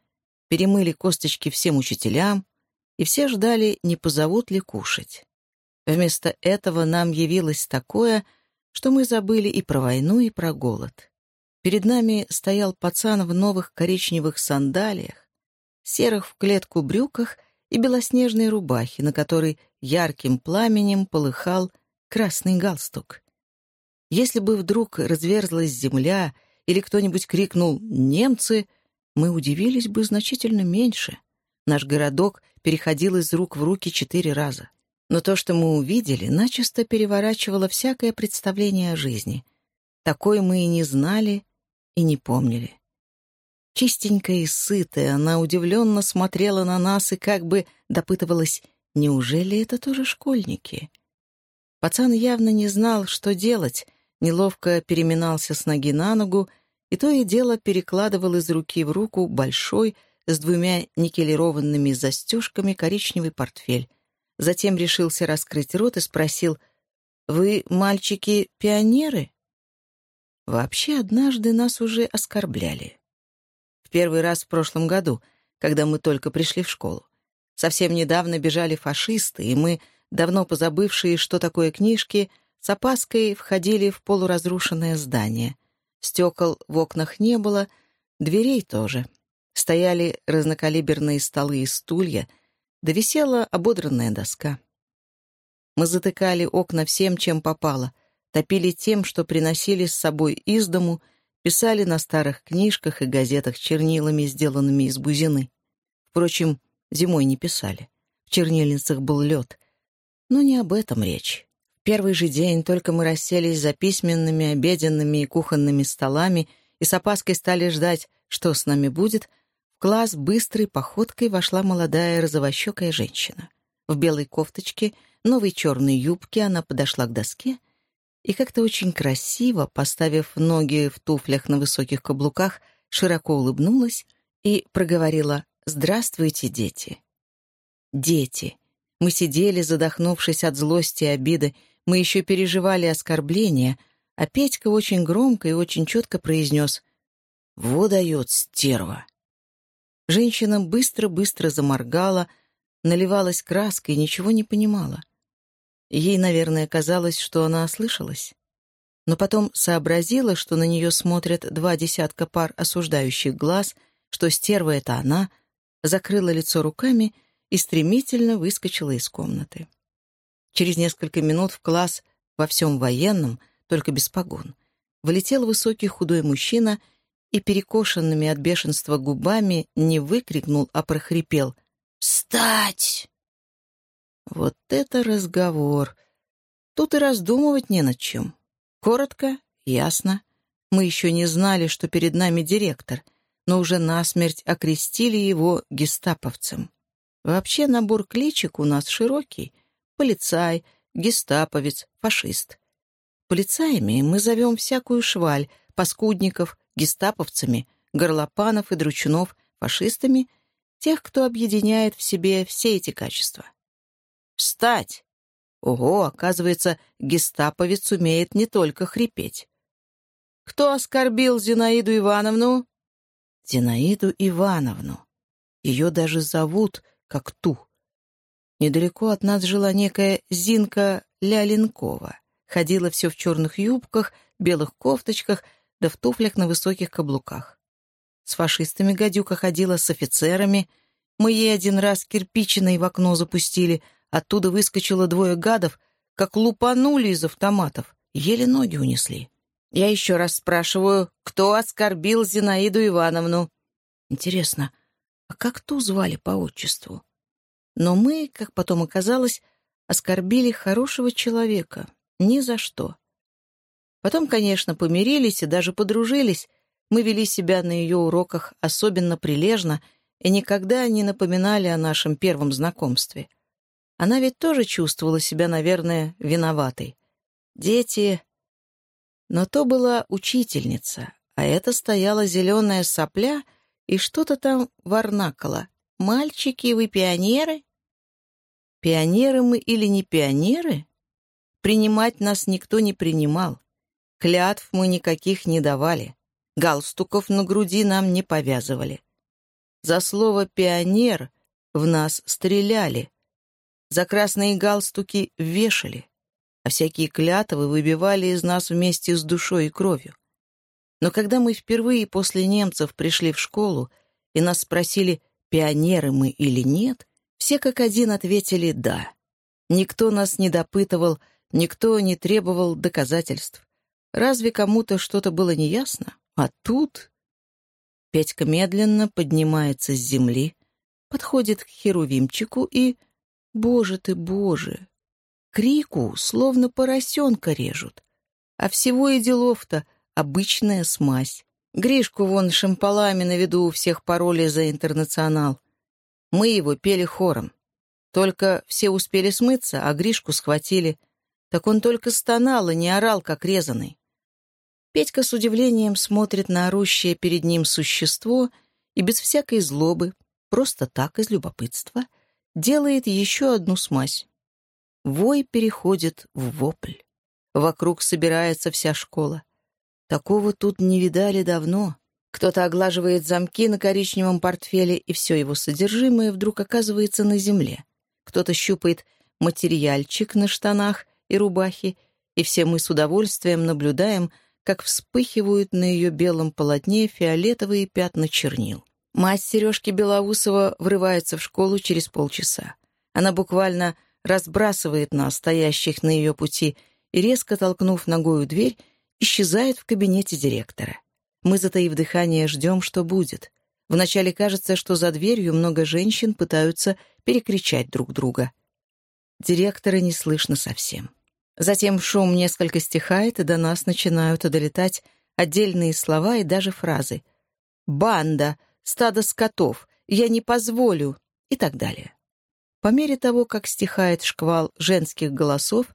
перемыли косточки всем учителям, и все ждали, не позовут ли кушать. Вместо этого нам явилось такое, что мы забыли и про войну, и про голод. Перед нами стоял пацан в новых коричневых сандалиях, серых в клетку брюках и белоснежной рубахе, на которой ярким пламенем полыхал красный галстук. Если бы вдруг разверзлась земля или кто-нибудь крикнул «немцы», мы удивились бы значительно меньше. Наш городок переходил из рук в руки четыре раза. Но то, что мы увидели, начисто переворачивало всякое представление о жизни. Такой мы и не знали, и не помнили. Чистенькая и сытая, она удивленно смотрела на нас и как бы допытывалась, неужели это тоже школьники? Пацан явно не знал, что делать, неловко переминался с ноги на ногу и то и дело перекладывал из руки в руку большой, с двумя никелированными застежками коричневый портфель. Затем решился раскрыть рот и спросил, «Вы, мальчики, пионеры?» Вообще, однажды нас уже оскорбляли. В первый раз в прошлом году, когда мы только пришли в школу. Совсем недавно бежали фашисты, и мы, давно позабывшие, что такое книжки, с опаской входили в полуразрушенное здание. Стекол в окнах не было, дверей тоже. Стояли разнокалиберные столы и стулья, да висела ободранная доска. Мы затыкали окна всем, чем попало, топили тем, что приносили с собой из дому — писали на старых книжках и газетах чернилами, сделанными из бузины. Впрочем, зимой не писали. В чернильницах был лед. Но не об этом речь. В первый же день только мы расселись за письменными, обеденными и кухонными столами и с опаской стали ждать, что с нами будет, в класс быстрой походкой вошла молодая розовощекая женщина. В белой кофточке, новой черной юбке она подошла к доске и как-то очень красиво, поставив ноги в туфлях на высоких каблуках, широко улыбнулась и проговорила «Здравствуйте, дети». Дети. Мы сидели, задохнувшись от злости и обиды, мы еще переживали оскорбления, а Петька очень громко и очень четко произнес «Во дает стерва». Женщина быстро-быстро заморгала, наливалась краской и ничего не понимала. Ей, наверное, казалось, что она ослышалась. Но потом сообразила, что на нее смотрят два десятка пар осуждающих глаз, что стерва — это она, закрыла лицо руками и стремительно выскочила из комнаты. Через несколько минут в класс во всем военном, только без погон, вылетел высокий худой мужчина и перекошенными от бешенства губами не выкрикнул, а прохрипел «Встать!» Вот это разговор! Тут и раздумывать не над чем. Коротко, ясно. Мы еще не знали, что перед нами директор, но уже насмерть окрестили его гестаповцем. Вообще набор кличек у нас широкий. Полицай, гестаповец, фашист. Полицаями мы зовем всякую шваль, паскудников, гестаповцами, горлопанов и дручунов, фашистами, тех, кто объединяет в себе все эти качества. «Встать!» Ого, оказывается, гестаповец умеет не только хрипеть. «Кто оскорбил Зинаиду Ивановну?» «Зинаиду Ивановну. Ее даже зовут как ту. Недалеко от нас жила некая Зинка Ляленкова. Ходила все в черных юбках, белых кофточках, да в туфлях на высоких каблуках. С фашистами гадюка ходила с офицерами. Мы ей один раз кирпичиной в окно запустили, оттуда выскочило двое гадов, как лупанули из автоматов, еле ноги унесли. Я еще раз спрашиваю, кто оскорбил Зинаиду Ивановну? Интересно, а как ту звали по отчеству? Но мы, как потом оказалось, оскорбили хорошего человека. Ни за что. Потом, конечно, помирились и даже подружились. Мы вели себя на ее уроках особенно прилежно и никогда не напоминали о нашем первом знакомстве. Она ведь тоже чувствовала себя, наверное, виноватой. Дети... Но то была учительница, а это стояла зеленая сопля и что-то там варнакало. «Мальчики, вы пионеры?» Пионеры мы или не пионеры? Принимать нас никто не принимал. Клятв мы никаких не давали. Галстуков на груди нам не повязывали. За слово «пионер» в нас стреляли. За красные галстуки вешали. А всякие клятвы выбивали из нас вместе с душой и кровью. Но когда мы впервые после немцев пришли в школу и нас спросили, пионеры мы или нет, все как один ответили «да». Никто нас не допытывал, никто не требовал доказательств. Разве кому-то что-то было неясно? А тут... Петька медленно поднимается с земли, подходит к Херувимчику и... Боже ты, боже! Крику словно поросенка режут. А всего и делов-то обычная смазь. Гришку вон шампалами на виду у всех пароли за интернационал. Мы его пели хором. Только все успели смыться, а Гришку схватили. Так он только стонал и не орал, как резанный. Петька с удивлением смотрит на орущее перед ним существо и без всякой злобы, просто так, из любопытства, делает еще одну смазь. Вой переходит в вопль. Вокруг собирается вся школа. Такого тут не видали давно. Кто-то оглаживает замки на коричневом портфеле, и все его содержимое вдруг оказывается на земле. Кто-то щупает материальчик на штанах и рубахе, и все мы с удовольствием наблюдаем, как вспыхивают на ее белом полотне фиолетовые пятна чернил. Мать Сережки Белоусова врывается в школу через полчаса. Она буквально разбрасывает нас, стоящих на ее пути, и, резко толкнув ногою дверь, исчезает в кабинете директора. Мы, затаив дыхание, ждем, что будет. Вначале кажется, что за дверью много женщин пытаются перекричать друг друга. Директора не слышно совсем. Затем шум несколько стихает, и до нас начинают долетать отдельные слова и даже фразы. «Банда! Стадо скотов! Я не позволю!» и так далее. По мере того, как стихает шквал женских голосов,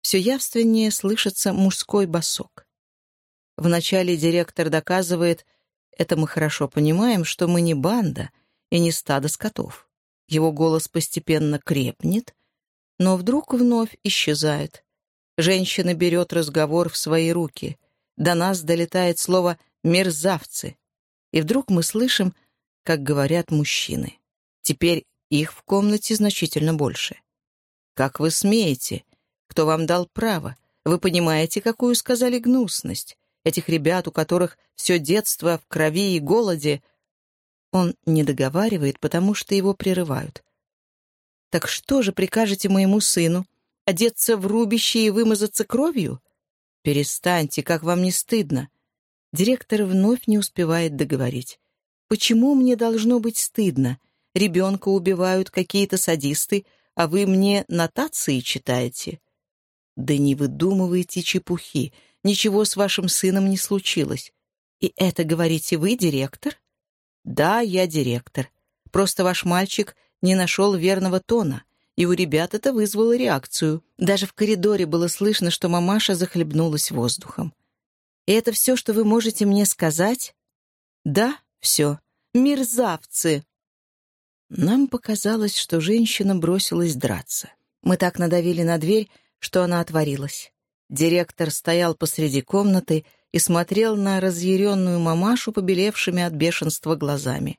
все явственнее слышится мужской басок. Вначале директор доказывает, это мы хорошо понимаем, что мы не банда и не стадо скотов. Его голос постепенно крепнет, но вдруг вновь исчезает. Женщина берет разговор в свои руки. До нас долетает слово «мерзавцы». И вдруг мы слышим, как говорят мужчины. Теперь их в комнате значительно больше. «Как вы смеете? Кто вам дал право? Вы понимаете, какую сказали гнусность? Этих ребят, у которых все детство в крови и голоде...» Он не договаривает, потому что его прерывают. «Так что же прикажете моему сыну? Одеться в рубище и вымазаться кровью? Перестаньте, как вам не стыдно!» Директор вновь не успевает договорить. «Почему мне должно быть стыдно? Ребенка убивают какие-то садисты, а вы мне нотации читаете?» «Да не выдумывайте чепухи. Ничего с вашим сыном не случилось. И это говорите вы, директор?» «Да, я директор. Просто ваш мальчик не нашел верного тона, и у ребят это вызвало реакцию. Даже в коридоре было слышно, что мамаша захлебнулась воздухом. И это все, что вы можете мне сказать?» «Да, все. Мерзавцы!» Нам показалось, что женщина бросилась драться. Мы так надавили на дверь, что она отворилась. Директор стоял посреди комнаты и смотрел на разъяренную мамашу, побелевшими от бешенства глазами.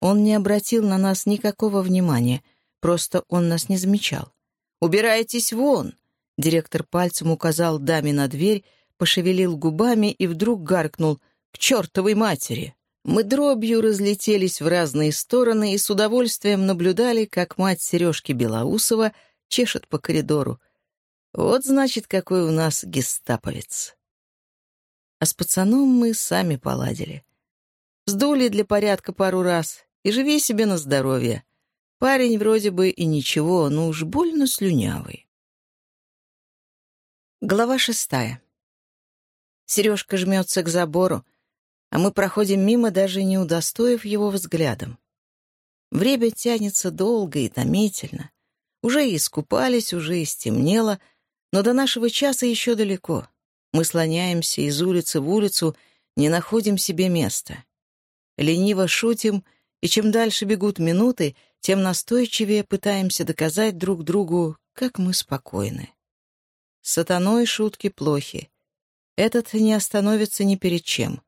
Он не обратил на нас никакого внимания, просто он нас не замечал. «Убирайтесь вон!» Директор пальцем указал даме на дверь, пошевелил губами и вдруг гаркнул «К чертовой матери!» Мы дробью разлетелись в разные стороны и с удовольствием наблюдали, как мать Сережки Белоусова чешет по коридору. Вот, значит, какой у нас гестаповец. А с пацаном мы сами поладили. Сдули для порядка пару раз и живи себе на здоровье. Парень вроде бы и ничего, но уж больно слюнявый. Глава шестая. Сережка жмется к забору, а мы проходим мимо, даже не удостоив его взглядом. Время тянется долго и томительно. Уже и искупались, уже и стемнело, но до нашего часа еще далеко. Мы слоняемся из улицы в улицу, не находим себе места. Лениво шутим, и чем дальше бегут минуты, тем настойчивее пытаемся доказать друг другу, как мы спокойны. С сатаной шутки плохи. Этот не остановится ни перед чем.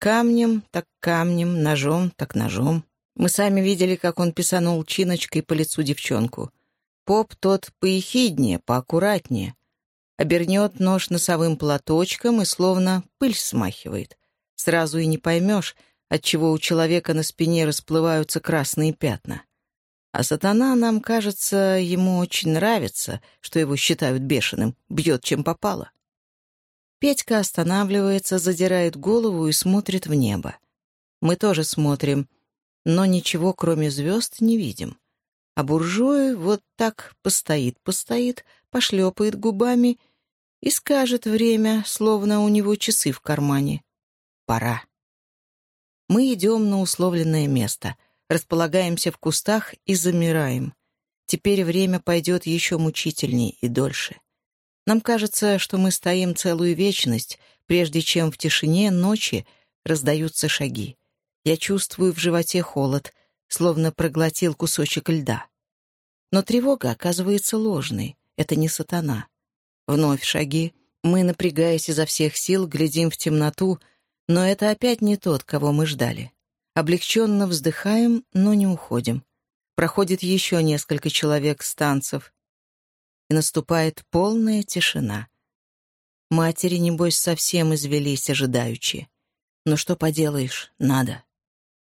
Камнем так камнем, ножом так ножом. Мы сами видели, как он писанул чиночкой по лицу девчонку. Поп тот поехиднее, поаккуратнее. Обернет нож носовым платочком и словно пыль смахивает. Сразу и не поймешь, отчего у человека на спине расплываются красные пятна. А сатана, нам кажется, ему очень нравится, что его считают бешеным, бьет чем попало. Петька останавливается, задирает голову и смотрит в небо. Мы тоже смотрим, но ничего, кроме звезд, не видим. А буржуй вот так постоит-постоит, пошлепает губами и скажет время, словно у него часы в кармане. Пора. Мы идем на условленное место, располагаемся в кустах и замираем. Теперь время пойдет еще мучительней и дольше. Нам кажется, что мы стоим целую вечность, прежде чем в тишине ночи раздаются шаги. Я чувствую в животе холод, словно проглотил кусочек льда. Но тревога оказывается ложной. Это не сатана. Вновь шаги. Мы, напрягаясь изо всех сил, глядим в темноту, но это опять не тот, кого мы ждали. Облегченно вздыхаем, но не уходим. Проходит еще несколько человек с танцев и наступает полная тишина. Матери, небось, совсем извелись ожидаючи. Но что поделаешь, надо.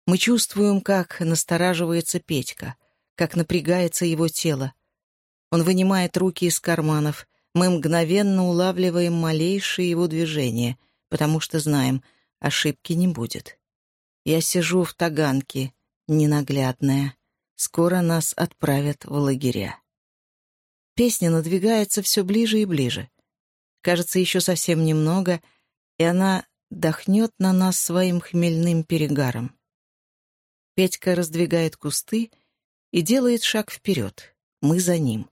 Мы чувствуем, как настораживается Петька, как напрягается его тело. Он вынимает руки из карманов. Мы мгновенно улавливаем малейшие его движения, потому что знаем, ошибки не будет. Я сижу в таганке, ненаглядная. Скоро нас отправят в лагеря. Песня надвигается все ближе и ближе. Кажется, еще совсем немного, и она дохнет на нас своим хмельным перегаром. Петька раздвигает кусты и делает шаг вперед. Мы за ним.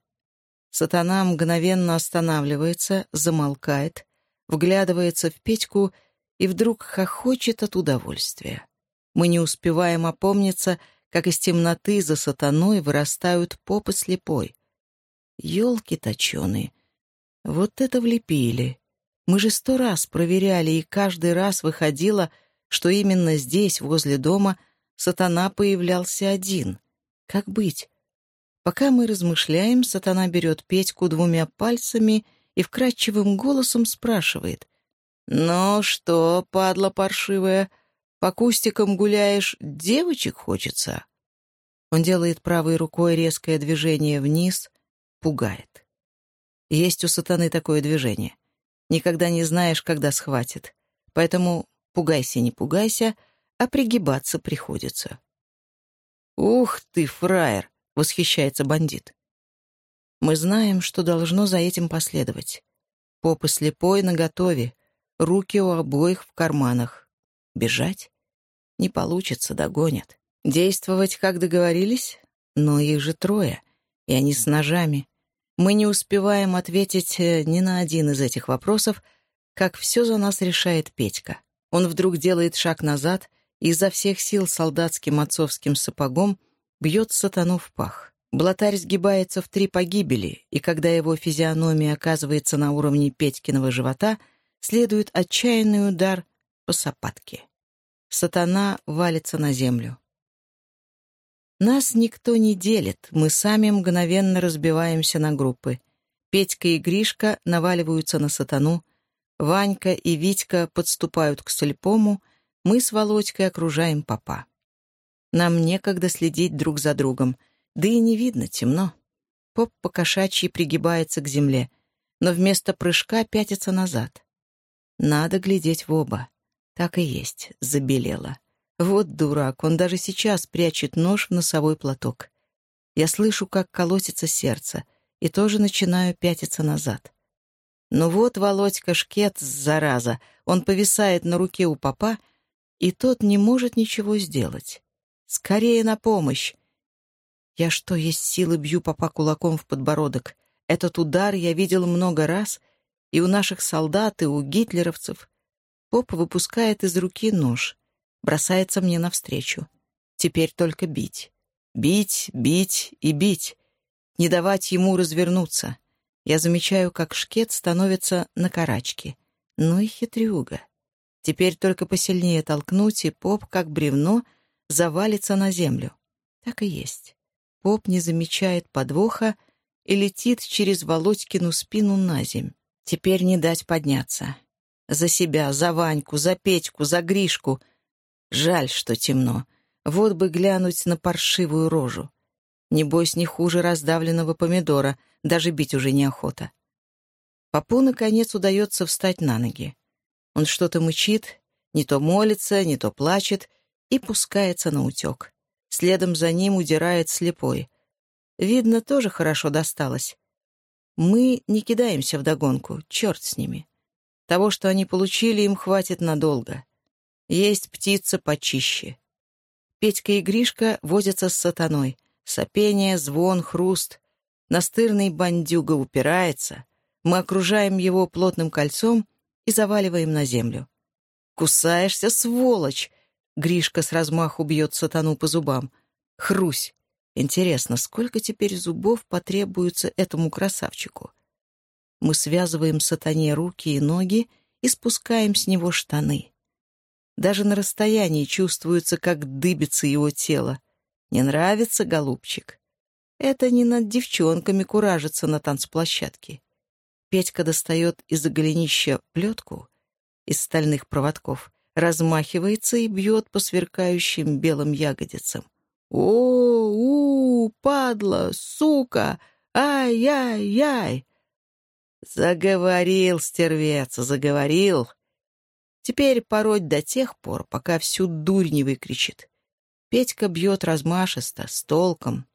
Сатана мгновенно останавливается, замолкает, вглядывается в Петьку и вдруг хохочет от удовольствия. Мы не успеваем опомниться, как из темноты за сатаной вырастают попы слепой. Ёлки точеные. Вот это влепили. Мы же сто раз проверяли, и каждый раз выходило, что именно здесь, возле дома, сатана появлялся один. Как быть? Пока мы размышляем, сатана берет Петьку двумя пальцами и вкрадчивым голосом спрашивает. «Ну что, падла паршивая, по кустикам гуляешь, девочек хочется?» Он делает правой рукой резкое движение вниз, пугает. Есть у сатаны такое движение. Никогда не знаешь, когда схватит. Поэтому пугайся, не пугайся, а пригибаться приходится. «Ух ты, фраер!» — восхищается бандит. Мы знаем, что должно за этим последовать. Попы слепой наготове, руки у обоих в карманах. Бежать? Не получится, догонят. Действовать, как договорились? Но их же трое, и они с ножами. Мы не успеваем ответить э, ни на один из этих вопросов, как все за нас решает Петька. Он вдруг делает шаг назад и изо всех сил солдатским отцовским сапогом бьет сатану в пах. Блатарь сгибается в три погибели, и когда его физиономия оказывается на уровне Петькиного живота, следует отчаянный удар по сапатке. Сатана валится на землю. Нас никто не делит, мы сами мгновенно разбиваемся на группы. Петька и Гришка наваливаются на сатану, Ванька и Витька подступают к слепому, мы с Володькой окружаем папа. Нам некогда следить друг за другом — да и не видно, темно. Поп покошачьи пригибается к земле, но вместо прыжка пятится назад. Надо глядеть в оба. Так и есть, забелело. Вот дурак, он даже сейчас прячет нож в носовой платок. Я слышу, как колотится сердце, и тоже начинаю пятиться назад. Но вот Володька Шкет, зараза, он повисает на руке у папа, и тот не может ничего сделать. «Скорее на помощь! Я что, есть силы, бью папа кулаком в подбородок. Этот удар я видел много раз, и у наших солдат, и у гитлеровцев. Поп выпускает из руки нож, бросается мне навстречу. Теперь только бить. Бить, бить и бить. Не давать ему развернуться. Я замечаю, как шкет становится на карачки. Ну и хитрюга. Теперь только посильнее толкнуть, и поп, как бревно, завалится на землю. Так и есть. Поп не замечает подвоха и летит через Володькину спину на земь. Теперь не дать подняться. За себя, за Ваньку, за Петьку, за Гришку. Жаль, что темно. Вот бы глянуть на паршивую рожу. Небось, не хуже раздавленного помидора, даже бить уже неохота. Попу, наконец, удается встать на ноги. Он что-то мычит, не то молится, не то плачет и пускается на утек. Следом за ним удирает слепой. Видно, тоже хорошо досталось. Мы не кидаемся в догонку, черт с ними. Того, что они получили, им хватит надолго. Есть птица почище. Петька и Гришка возятся с сатаной. Сопение, звон, хруст. Настырный бандюга упирается. Мы окружаем его плотным кольцом и заваливаем на землю. «Кусаешься, сволочь!» Гришка с размаху бьет сатану по зубам. Хрусь. Интересно, сколько теперь зубов потребуется этому красавчику? Мы связываем сатане руки и ноги и спускаем с него штаны. Даже на расстоянии чувствуется, как дыбится его тело. Не нравится, голубчик? Это не над девчонками куражится на танцплощадке. Петька достает из-за голенища плетку из стальных проводков размахивается и бьет по сверкающим белым ягодицам. «О, у, падла, сука! Ай-яй-яй!» Заговорил стервец, заговорил. Теперь пороть до тех пор, пока всю дурь не выкричит. Петька бьет размашисто, с толком.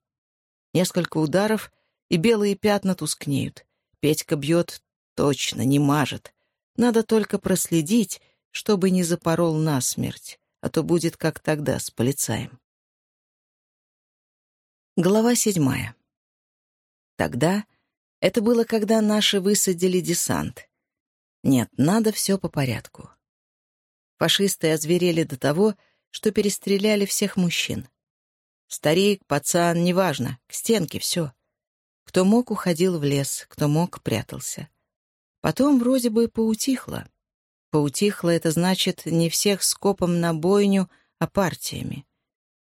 Несколько ударов, и белые пятна тускнеют. Петька бьет точно, не мажет. Надо только проследить, чтобы не запорол насмерть, а то будет как тогда с полицаем. Глава седьмая. Тогда, это было когда наши высадили десант. Нет, надо все по порядку. Фашисты озверели до того, что перестреляли всех мужчин. Старик, пацан, неважно, к стенке все. Кто мог, уходил в лес, кто мог, прятался. Потом вроде бы поутихло. Поутихло — это значит не всех скопом на бойню, а партиями.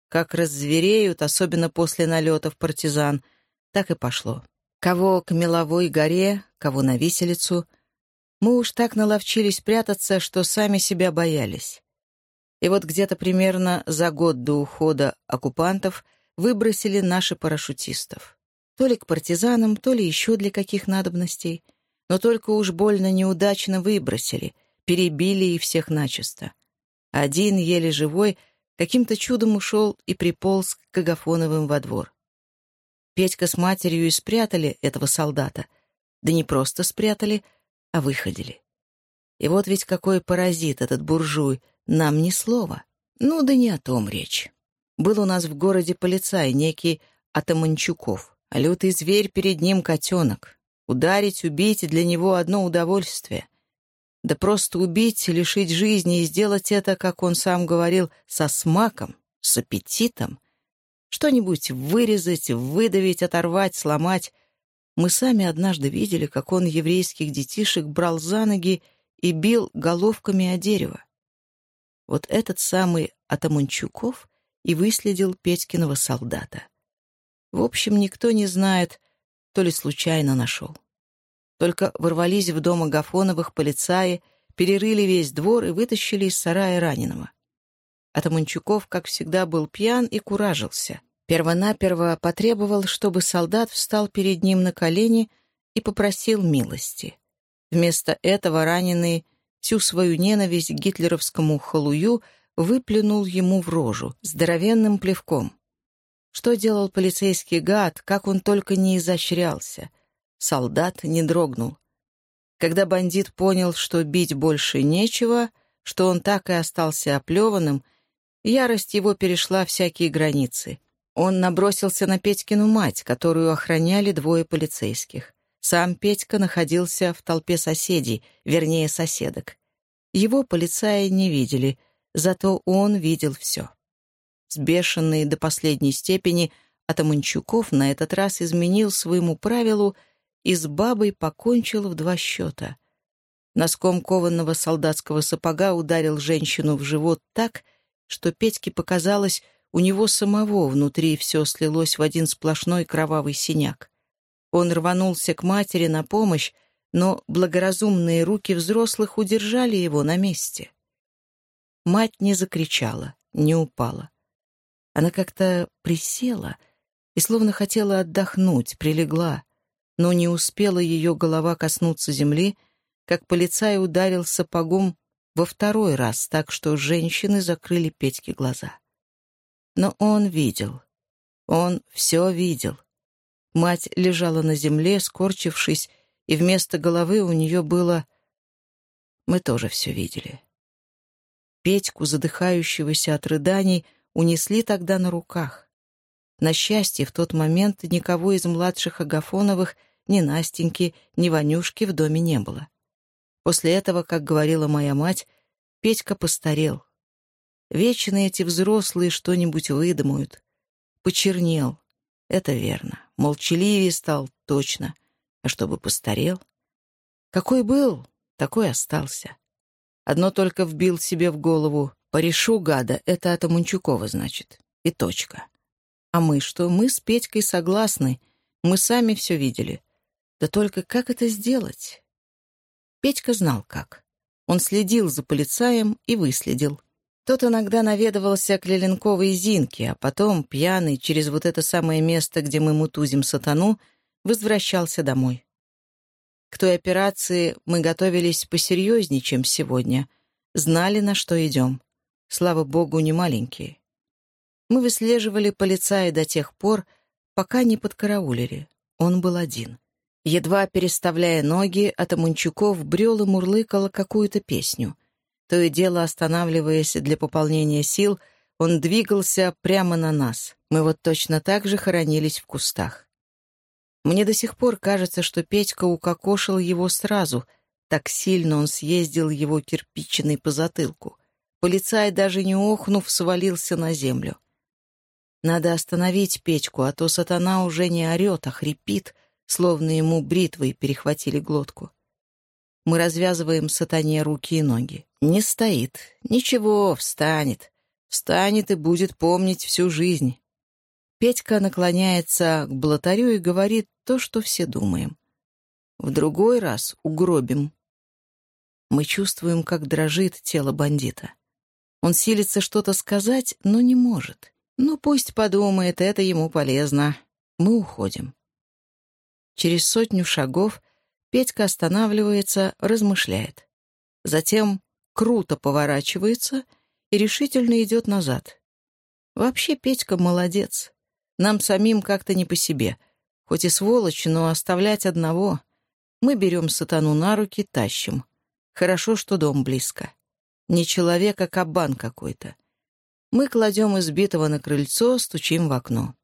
Как раззвереют, особенно после налетов партизан, так и пошло. Кого к меловой горе, кого на виселицу. Мы уж так наловчились прятаться, что сами себя боялись. И вот где-то примерно за год до ухода оккупантов выбросили наши парашютистов. То ли к партизанам, то ли еще для каких надобностей. Но только уж больно неудачно выбросили, перебили и всех начисто. Один, еле живой, каким-то чудом ушел и приполз к Агафоновым во двор. Петька с матерью и спрятали этого солдата. Да не просто спрятали, а выходили. И вот ведь какой паразит этот буржуй, нам ни слова. Ну да не о том речь. Был у нас в городе полицай, некий Атаманчуков, лютый зверь перед ним котенок. Ударить, убить — для него одно удовольствие. Да просто убить, лишить жизни и сделать это, как он сам говорил, со смаком, с аппетитом. Что-нибудь вырезать, выдавить, оторвать, сломать. Мы сами однажды видели, как он еврейских детишек брал за ноги и бил головками о дерево. Вот этот самый Атаманчуков и выследил Петькиного солдата. В общем, никто не знает, то ли случайно нашел. Только ворвались в дом Агафоновых полицаи, перерыли весь двор и вытащили из сарая раненого. Атаманчуков, как всегда, был пьян и куражился. Первонаперво потребовал, чтобы солдат встал перед ним на колени и попросил милости. Вместо этого раненый всю свою ненависть к гитлеровскому халую выплюнул ему в рожу здоровенным плевком. Что делал полицейский гад, как он только не изощрялся. Солдат не дрогнул. Когда бандит понял, что бить больше нечего, что он так и остался оплеванным, ярость его перешла всякие границы. Он набросился на Петькину мать, которую охраняли двое полицейских. Сам Петька находился в толпе соседей, вернее, соседок. Его полицаи не видели, зато он видел все. Сбешенный до последней степени, Атаманчуков на этот раз изменил своему правилу и с бабой покончил в два счета. Носком кованного солдатского сапога ударил женщину в живот так, что Петьке показалось, у него самого внутри все слилось в один сплошной кровавый синяк. Он рванулся к матери на помощь, но благоразумные руки взрослых удержали его на месте. Мать не закричала, не упала. Она как-то присела и словно хотела отдохнуть, прилегла, но не успела ее голова коснуться земли, как полицай ударил сапогом во второй раз, так что женщины закрыли Петьке глаза. Но он видел. Он все видел. Мать лежала на земле, скорчившись, и вместо головы у нее было... Мы тоже все видели. Петьку, задыхающегося от рыданий, унесли тогда на руках. На счастье, в тот момент никого из младших Агафоновых, ни Настеньки, ни Ванюшки в доме не было. После этого, как говорила моя мать, Петька постарел. Вечно эти взрослые что-нибудь выдумают. Почернел. Это верно. Молчаливее стал, точно. А чтобы постарел? Какой был, такой остался. Одно только вбил себе в голову Порешу, гада, это от Амунчукова, значит. И точка. А мы что? Мы с Петькой согласны. Мы сами все видели. Да только как это сделать? Петька знал как. Он следил за полицаем и выследил. Тот иногда наведывался к Леленковой Зинке, а потом, пьяный, через вот это самое место, где мы мутузим сатану, возвращался домой. К той операции мы готовились посерьезнее, чем сегодня. Знали, на что идем слава богу, не маленькие. Мы выслеживали полицая до тех пор, пока не подкараулили. Он был один. Едва переставляя ноги, Атамунчуков брел и мурлыкал какую-то песню. То и дело останавливаясь для пополнения сил, он двигался прямо на нас. Мы вот точно так же хоронились в кустах. Мне до сих пор кажется, что Петька укокошил его сразу, так сильно он съездил его кирпичиной по затылку — Полицай, даже не охнув, свалился на землю. Надо остановить Петьку, а то сатана уже не орет, а хрипит, словно ему бритвой перехватили глотку. Мы развязываем сатане руки и ноги. Не стоит. Ничего, встанет. Встанет и будет помнить всю жизнь. Петька наклоняется к блатарю и говорит то, что все думаем. В другой раз угробим. Мы чувствуем, как дрожит тело бандита. Он силится что-то сказать, но не может. Ну, пусть подумает, это ему полезно. Мы уходим. Через сотню шагов Петька останавливается, размышляет. Затем круто поворачивается и решительно идет назад. Вообще Петька молодец. Нам самим как-то не по себе. Хоть и сволочь, но оставлять одного. Мы берем сатану на руки, тащим. Хорошо, что дом близко. Не человек, а кабан какой-то. Мы кладем избитого на крыльцо, стучим в окно.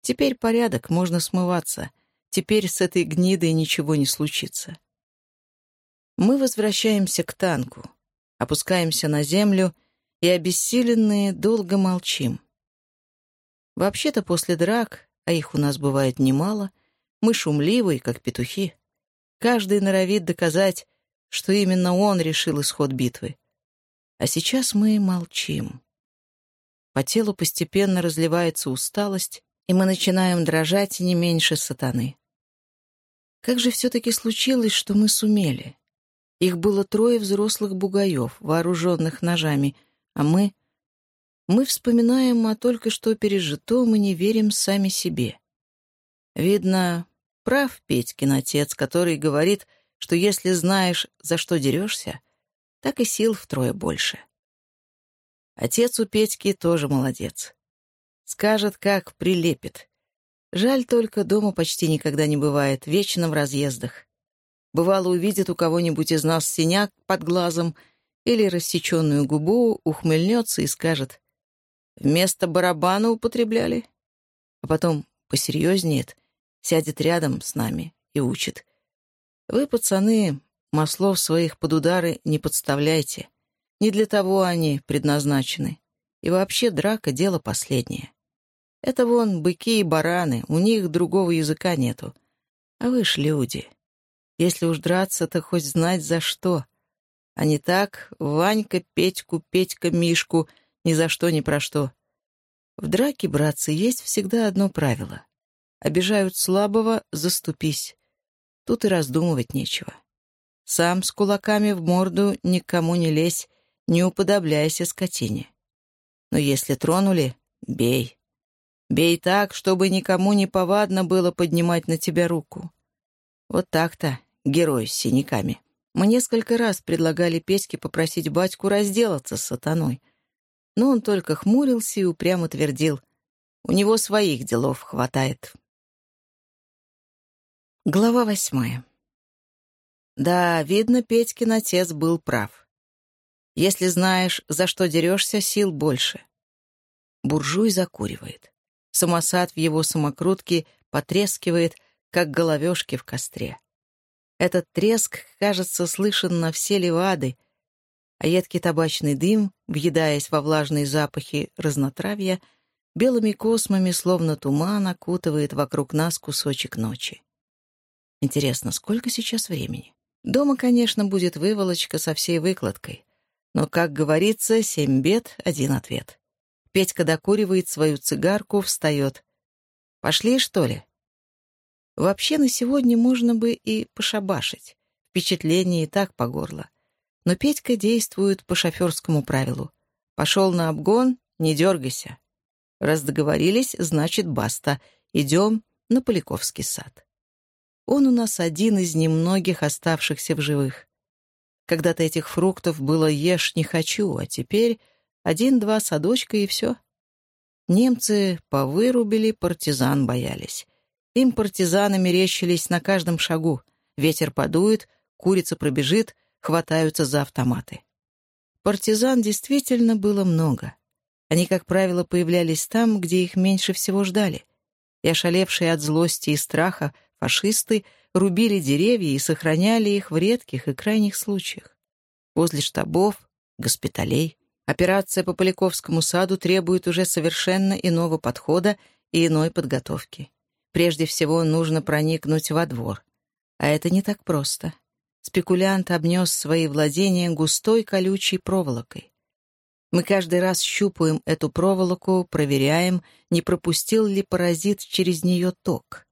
Теперь порядок, можно смываться. Теперь с этой гнидой ничего не случится. Мы возвращаемся к танку, опускаемся на землю и, обессиленные, долго молчим. Вообще-то после драк, а их у нас бывает немало, мы шумливые, как петухи. Каждый норовит доказать, что именно он решил исход битвы. А сейчас мы молчим. По телу постепенно разливается усталость, и мы начинаем дрожать не меньше сатаны. Как же все-таки случилось, что мы сумели? Их было трое взрослых бугаев, вооруженных ножами, а мы мы вспоминаем о только что пережитом и не верим сами себе. Видно, прав Петькин отец, который говорит, что если знаешь, за что дерешься, так и сил втрое больше. Отец у Петьки тоже молодец. Скажет, как прилепит. Жаль только, дома почти никогда не бывает, вечно в разъездах. Бывало, увидит у кого-нибудь из нас синяк под глазом или рассеченную губу, ухмыльнется и скажет Вместо барабана употребляли. А потом посерьезнеет, сядет рядом с нами и учит. Вы, пацаны, маслов своих под удары не подставляйте. Не для того они предназначены. И вообще драка — дело последнее. Это вон быки и бараны, у них другого языка нету. А вы ж люди. Если уж драться, то хоть знать за что. А не так Ванька, Петьку, Петька, Мишку — ни за что, ни про что. В драке, братцы, есть всегда одно правило. Обижают слабого — заступись. Тут и раздумывать нечего. Сам с кулаками в морду никому не лезь, не уподобляйся скотине. Но если тронули — бей. Бей так, чтобы никому не повадно было поднимать на тебя руку. Вот так-то, герой с синяками. Мы несколько раз предлагали Петьке попросить батьку разделаться с сатаной — но он только хмурился и упрямо твердил. У него своих делов хватает. Глава восьмая. Да, видно, Петькин отец был прав. Если знаешь, за что дерешься, сил больше. Буржуй закуривает. Самосад в его самокрутке потрескивает, как головешки в костре. Этот треск, кажется, слышен на все левады, а едкий табачный дым, въедаясь во влажные запахи разнотравья, белыми космами, словно туман, окутывает вокруг нас кусочек ночи. Интересно, сколько сейчас времени? Дома, конечно, будет выволочка со всей выкладкой. Но, как говорится, семь бед — один ответ. Петька докуривает свою цигарку, встает. «Пошли, что ли?» Вообще на сегодня можно бы и пошабашить. Впечатление и так по горло. Но Петька действует по шоферскому правилу. Пошел на обгон, не дергайся. Раз договорились, значит, баста. Идем на Поляковский сад. Он у нас один из немногих оставшихся в живых. Когда-то этих фруктов было ешь не хочу, а теперь один-два садочка и все. Немцы повырубили, партизан боялись. Им партизаны мерещились на каждом шагу. Ветер подует, курица пробежит — хватаются за автоматы. Партизан действительно было много. Они, как правило, появлялись там, где их меньше всего ждали. И ошалевшие от злости и страха фашисты рубили деревья и сохраняли их в редких и крайних случаях. Возле штабов, госпиталей. Операция по Поляковскому саду требует уже совершенно иного подхода и иной подготовки. Прежде всего нужно проникнуть во двор. А это не так просто. Спекулянт обнес свои владения густой колючей проволокой. Мы каждый раз щупаем эту проволоку, проверяем, не пропустил ли паразит через нее ток.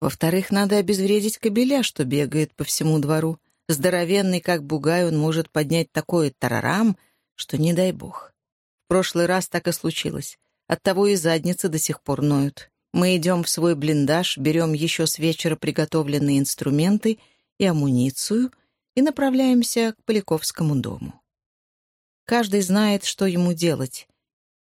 Во-вторых, надо обезвредить кобеля, что бегает по всему двору. Здоровенный, как бугай, он может поднять такой тарарам, что не дай бог. В прошлый раз так и случилось. Оттого и задницы до сих пор ноют. Мы идем в свой блиндаж, берем еще с вечера приготовленные инструменты и амуницию и направляемся к Поляковскому дому. Каждый знает, что ему делать.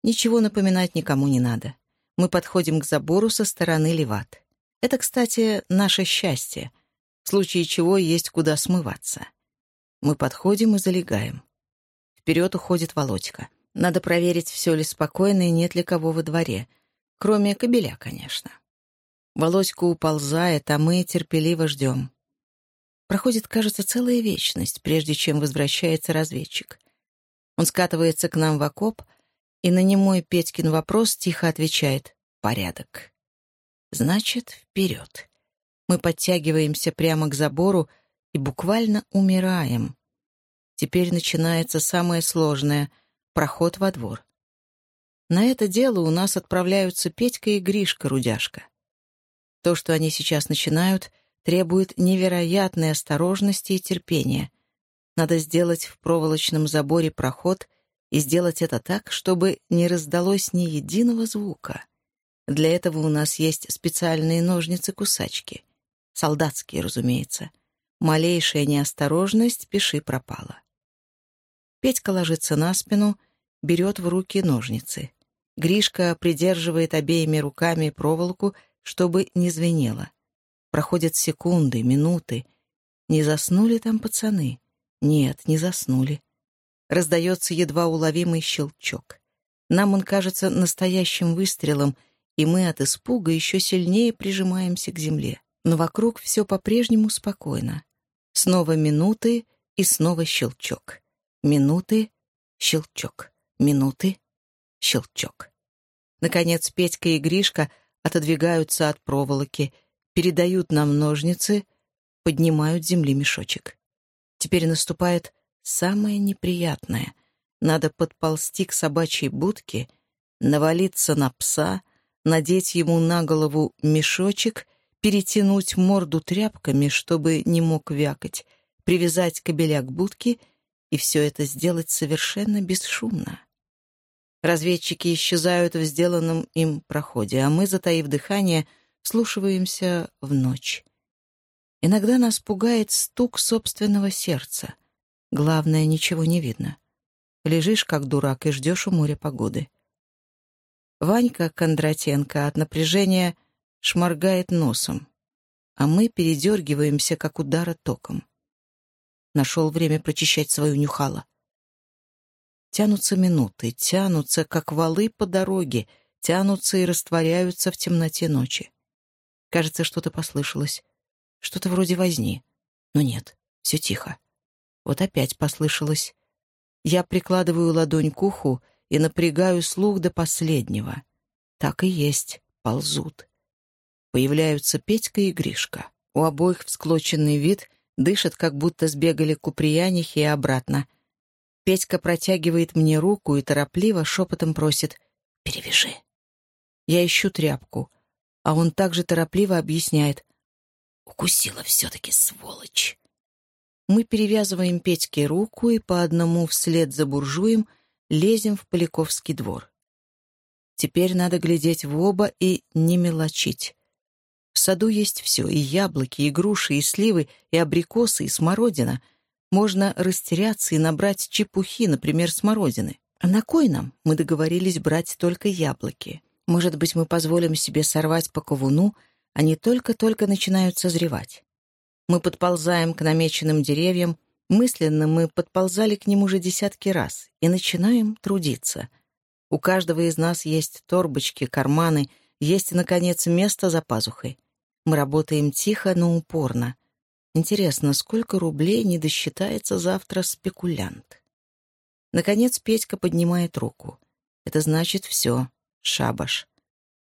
Ничего напоминать никому не надо. Мы подходим к забору со стороны леват. Это, кстати, наше счастье в случае чего есть куда смываться. Мы подходим и залегаем. Вперед уходит Володька. Надо проверить, все ли спокойно и нет ли кого во дворе. Кроме кобеля, конечно. Володька уползает, а мы терпеливо ждем. Проходит, кажется, целая вечность, прежде чем возвращается разведчик. Он скатывается к нам в окоп и на немой Петькин вопрос тихо отвечает «Порядок». Значит, вперед. Мы подтягиваемся прямо к забору и буквально умираем. Теперь начинается самое сложное — проход во двор. На это дело у нас отправляются Петька и Гришка-рудяшка. То, что они сейчас начинают, требует невероятной осторожности и терпения. Надо сделать в проволочном заборе проход и сделать это так, чтобы не раздалось ни единого звука. Для этого у нас есть специальные ножницы-кусачки. Солдатские, разумеется. Малейшая неосторожность, пиши пропала. Петька ложится на спину, берет в руки ножницы. Гришка придерживает обеими руками проволоку, чтобы не звенело. Проходят секунды, минуты. Не заснули там пацаны? Нет, не заснули. Раздается едва уловимый щелчок. Нам он кажется настоящим выстрелом, и мы от испуга еще сильнее прижимаемся к земле но вокруг все по-прежнему спокойно. Снова минуты и снова щелчок. Минуты, щелчок. Минуты, щелчок. Наконец Петька и Гришка отодвигаются от проволоки, передают нам ножницы, поднимают земли мешочек. Теперь наступает самое неприятное. Надо подползти к собачьей будке, навалиться на пса, надеть ему на голову мешочек — перетянуть морду тряпками, чтобы не мог вякать, привязать кобеля к будке и все это сделать совершенно бесшумно. Разведчики исчезают в сделанном им проходе, а мы, затаив дыхание, вслушиваемся в ночь. Иногда нас пугает стук собственного сердца. Главное, ничего не видно. Лежишь, как дурак, и ждешь у моря погоды. Ванька Кондратенко от напряжения — шморгает носом, а мы передергиваемся, как удара током. Нашел время прочищать свою нюхало. Тянутся минуты, тянутся, как валы по дороге, тянутся и растворяются в темноте ночи. Кажется, что-то послышалось. Что-то вроде возни. Но нет, все тихо. Вот опять послышалось. Я прикладываю ладонь к уху и напрягаю слух до последнего. Так и есть, ползут. Появляются Петька и Гришка. У обоих всклоченный вид, дышат, как будто сбегали к и обратно. Петька протягивает мне руку и торопливо шепотом просит «Перевяжи». Я ищу тряпку, а он также торопливо объясняет «Укусила все-таки, сволочь». Мы перевязываем Петьке руку и по одному вслед за буржуем лезем в Поляковский двор. Теперь надо глядеть в оба и не мелочить. В саду есть все — и яблоки, и груши, и сливы, и абрикосы, и смородина. Можно растеряться и набрать чепухи, например, смородины. А на кой нам? Мы договорились брать только яблоки. Может быть, мы позволим себе сорвать по ковуну, они только-только начинают созревать. Мы подползаем к намеченным деревьям, мысленно мы подползали к ним уже десятки раз и начинаем трудиться. У каждого из нас есть торбочки, карманы, есть, наконец, место за пазухой. Мы работаем тихо, но упорно. Интересно, сколько рублей не досчитается завтра спекулянт? Наконец Петька поднимает руку. Это значит все, шабаш.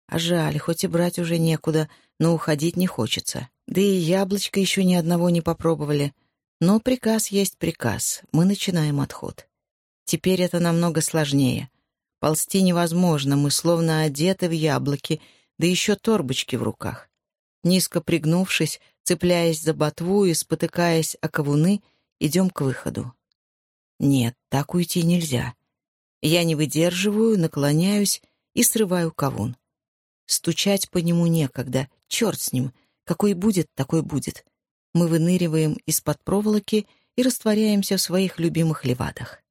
А жаль, хоть и брать уже некуда, но уходить не хочется. Да и яблочко еще ни одного не попробовали. Но приказ есть приказ. Мы начинаем отход. Теперь это намного сложнее. Ползти невозможно, мы словно одеты в яблоки, да еще торбочки в руках. Низко пригнувшись, цепляясь за ботву и спотыкаясь о ковуны, идем к выходу. Нет, так уйти нельзя. Я не выдерживаю, наклоняюсь и срываю ковун. Стучать по нему некогда, черт с ним, какой будет, такой будет. Мы выныриваем из-под проволоки и растворяемся в своих любимых левадах.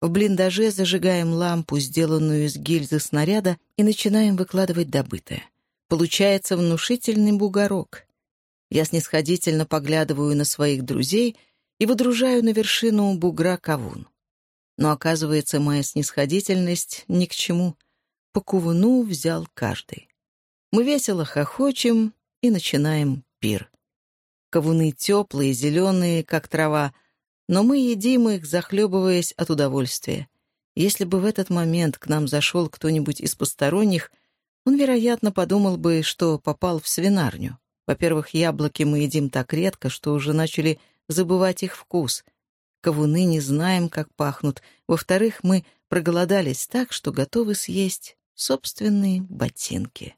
В блиндаже зажигаем лампу, сделанную из гильзы снаряда, и начинаем выкладывать добытое. Получается внушительный бугорок. Я снисходительно поглядываю на своих друзей и выдружаю на вершину бугра кавун. Но оказывается, моя снисходительность ни к чему. По кувуну взял каждый. Мы весело хохочем и начинаем пир. Кавуны теплые, зеленые, как трава, но мы едим их, захлебываясь от удовольствия. Если бы в этот момент к нам зашел кто-нибудь из посторонних, он, вероятно, подумал бы, что попал в свинарню. Во-первых, яблоки мы едим так редко, что уже начали забывать их вкус — Ковуны не знаем, как пахнут. Во-вторых, мы проголодались так, что готовы съесть собственные ботинки.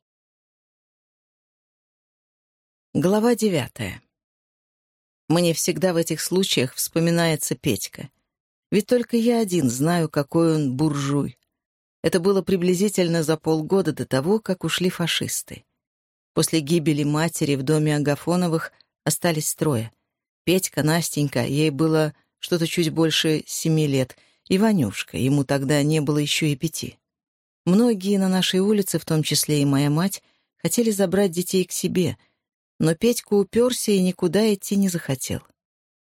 Глава девятая. Мне всегда в этих случаях вспоминается Петька. Ведь только я один знаю, какой он буржуй. Это было приблизительно за полгода до того, как ушли фашисты. После гибели матери в доме Агафоновых остались трое. Петька, Настенька, ей было что-то чуть больше семи лет, и Ванюшка, ему тогда не было еще и пяти. Многие на нашей улице, в том числе и моя мать, хотели забрать детей к себе, но Петька уперся и никуда идти не захотел.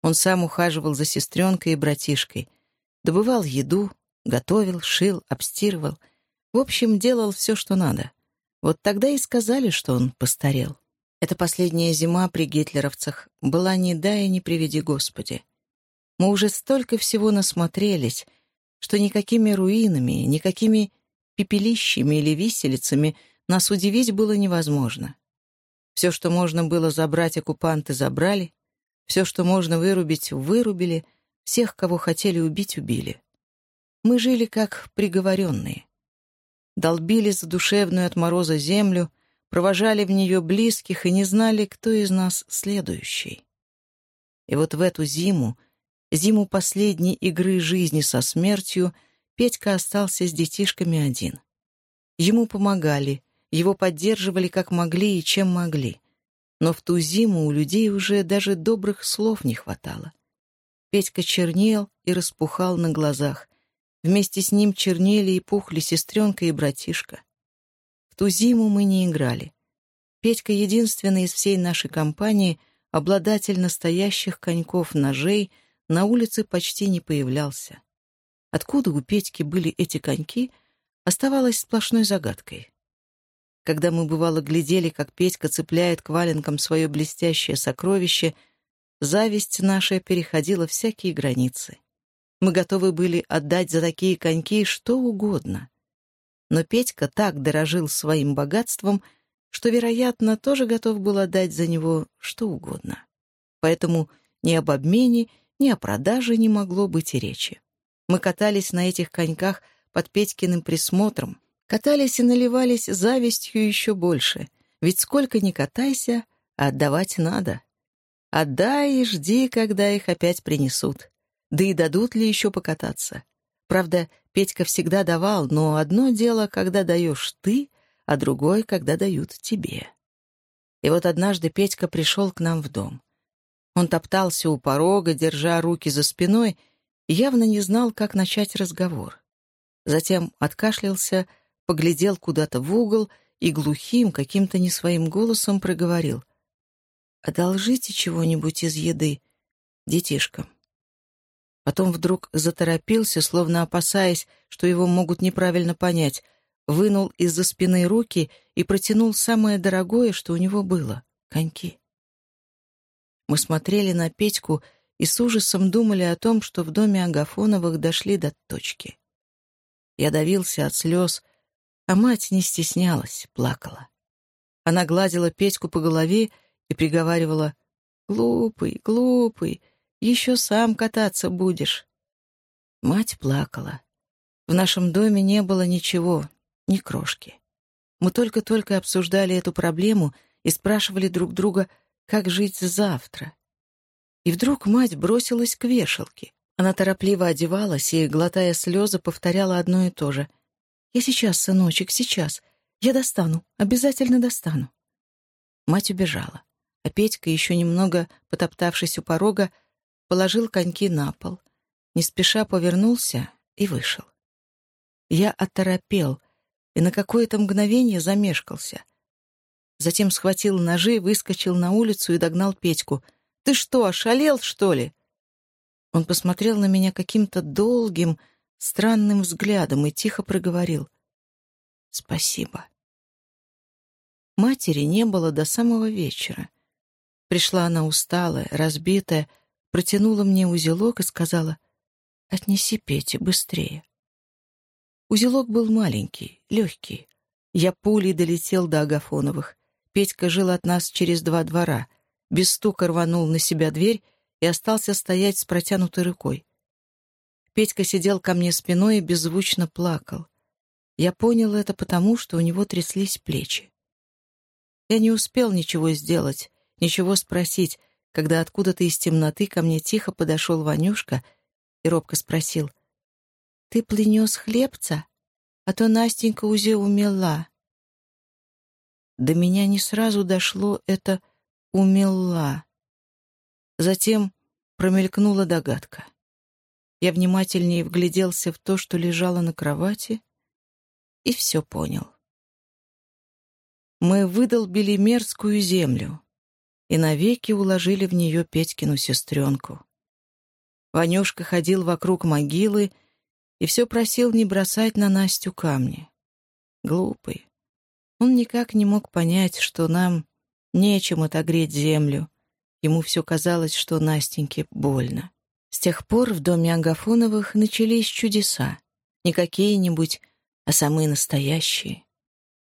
Он сам ухаживал за сестренкой и братишкой, добывал еду, готовил, шил, обстирывал. В общем, делал все, что надо. Вот тогда и сказали, что он постарел. Эта последняя зима при гитлеровцах была не дай не приведи Господи. Мы уже столько всего насмотрелись, что никакими руинами, никакими пепелищами или виселицами нас удивить было невозможно. Все, что можно было забрать, оккупанты забрали, все, что можно вырубить, вырубили, всех, кого хотели убить, убили. Мы жили как приговоренные. Долбили задушевную от мороза землю, провожали в нее близких и не знали, кто из нас следующий. И вот в эту зиму Зиму последней игры жизни со смертью Петька остался с детишками один. Ему помогали, его поддерживали как могли и чем могли. Но в ту зиму у людей уже даже добрых слов не хватало. Петька чернел и распухал на глазах. Вместе с ним чернели и пухли сестренка и братишка. В ту зиму мы не играли. Петька единственный из всей нашей компании обладатель настоящих коньков-ножей — на улице почти не появлялся. Откуда у Петьки были эти коньки, оставалось сплошной загадкой. Когда мы, бывало, глядели, как Петька цепляет к валенкам свое блестящее сокровище, зависть наша переходила всякие границы. Мы готовы были отдать за такие коньки что угодно. Но Петька так дорожил своим богатством, что, вероятно, тоже готов был отдать за него что угодно. Поэтому ни об обмене, ни о продаже не могло быть и речи. Мы катались на этих коньках под Петькиным присмотром, катались и наливались завистью еще больше, ведь сколько ни катайся, отдавать надо. Отдай и жди, когда их опять принесут. Да и дадут ли еще покататься. Правда, Петька всегда давал, но одно дело, когда даешь ты, а другое, когда дают тебе. И вот однажды Петька пришел к нам в дом. Он топтался у порога, держа руки за спиной, и явно не знал, как начать разговор. Затем откашлялся, поглядел куда-то в угол и глухим, каким-то не своим голосом проговорил. «Одолжите чего-нибудь из еды детишкам». Потом вдруг заторопился, словно опасаясь, что его могут неправильно понять, вынул из-за спины руки и протянул самое дорогое, что у него было — коньки. Мы смотрели на Петьку и с ужасом думали о том, что в доме Агафоновых дошли до точки. Я давился от слез, а мать не стеснялась, плакала. Она гладила Петьку по голове и приговаривала «Глупый, глупый, еще сам кататься будешь». Мать плакала. В нашем доме не было ничего, ни крошки. Мы только-только обсуждали эту проблему и спрашивали друг друга, как жить завтра. И вдруг мать бросилась к вешалке. Она торопливо одевалась и, глотая слезы, повторяла одно и то же. «Я сейчас, сыночек, сейчас. Я достану, обязательно достану». Мать убежала, а Петька, еще немного потоптавшись у порога, положил коньки на пол, не спеша повернулся и вышел. Я оторопел и на какое-то мгновение замешкался. Затем схватил ножи, выскочил на улицу и догнал Петьку — ты что, ошалел, что ли?» Он посмотрел на меня каким-то долгим, странным взглядом и тихо проговорил. «Спасибо». Матери не было до самого вечера. Пришла она усталая, разбитая, протянула мне узелок и сказала, «Отнеси Пете быстрее». Узелок был маленький, легкий. Я пулей долетел до Агафоновых. Петька жил от нас через два двора — без стука рванул на себя дверь и остался стоять с протянутой рукой. Петька сидел ко мне спиной и беззвучно плакал. Я понял это потому, что у него тряслись плечи. Я не успел ничего сделать, ничего спросить, когда откуда-то из темноты ко мне тихо подошел Ванюшка и робко спросил. «Ты пленес хлебца? А то Настенька узе умела». До меня не сразу дошло это умела. Затем промелькнула догадка. Я внимательнее вгляделся в то, что лежало на кровати, и все понял. Мы выдолбили мерзкую землю и навеки уложили в нее Петькину сестренку. Ванюшка ходил вокруг могилы и все просил не бросать на Настю камни. Глупый. Он никак не мог понять, что нам Нечем отогреть землю. Ему все казалось, что Настеньке больно. С тех пор в доме Агафоновых начались чудеса. Не какие-нибудь, а самые настоящие.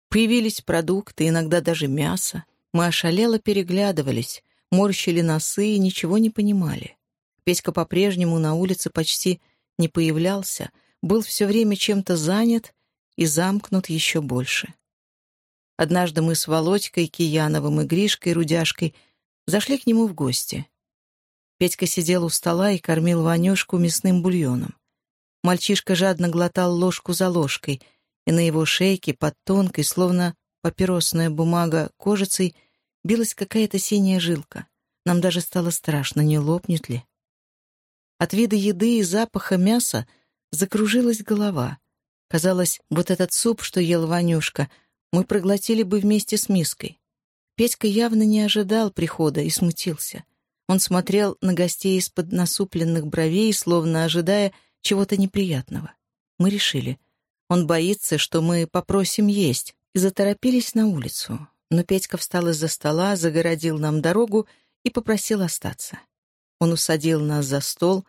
Появились продукты, иногда даже мясо. Мы ошалело переглядывались, морщили носы и ничего не понимали. Петька по-прежнему на улице почти не появлялся, был все время чем-то занят и замкнут еще больше. Однажды мы с Володькой, Кияновым и Гришкой, Рудяшкой зашли к нему в гости. Петька сидел у стола и кормил Ванюшку мясным бульоном. Мальчишка жадно глотал ложку за ложкой, и на его шейке под тонкой, словно папиросная бумага, кожицей билась какая-то синяя жилка. Нам даже стало страшно, не лопнет ли. От вида еды и запаха мяса закружилась голова. Казалось, вот этот суп, что ел Ванюшка — мы проглотили бы вместе с миской. Петька явно не ожидал прихода и смутился. Он смотрел на гостей из-под насупленных бровей, словно ожидая чего-то неприятного. Мы решили. Он боится, что мы попросим есть, и заторопились на улицу. Но Петька встал из-за стола, загородил нам дорогу и попросил остаться. Он усадил нас за стол,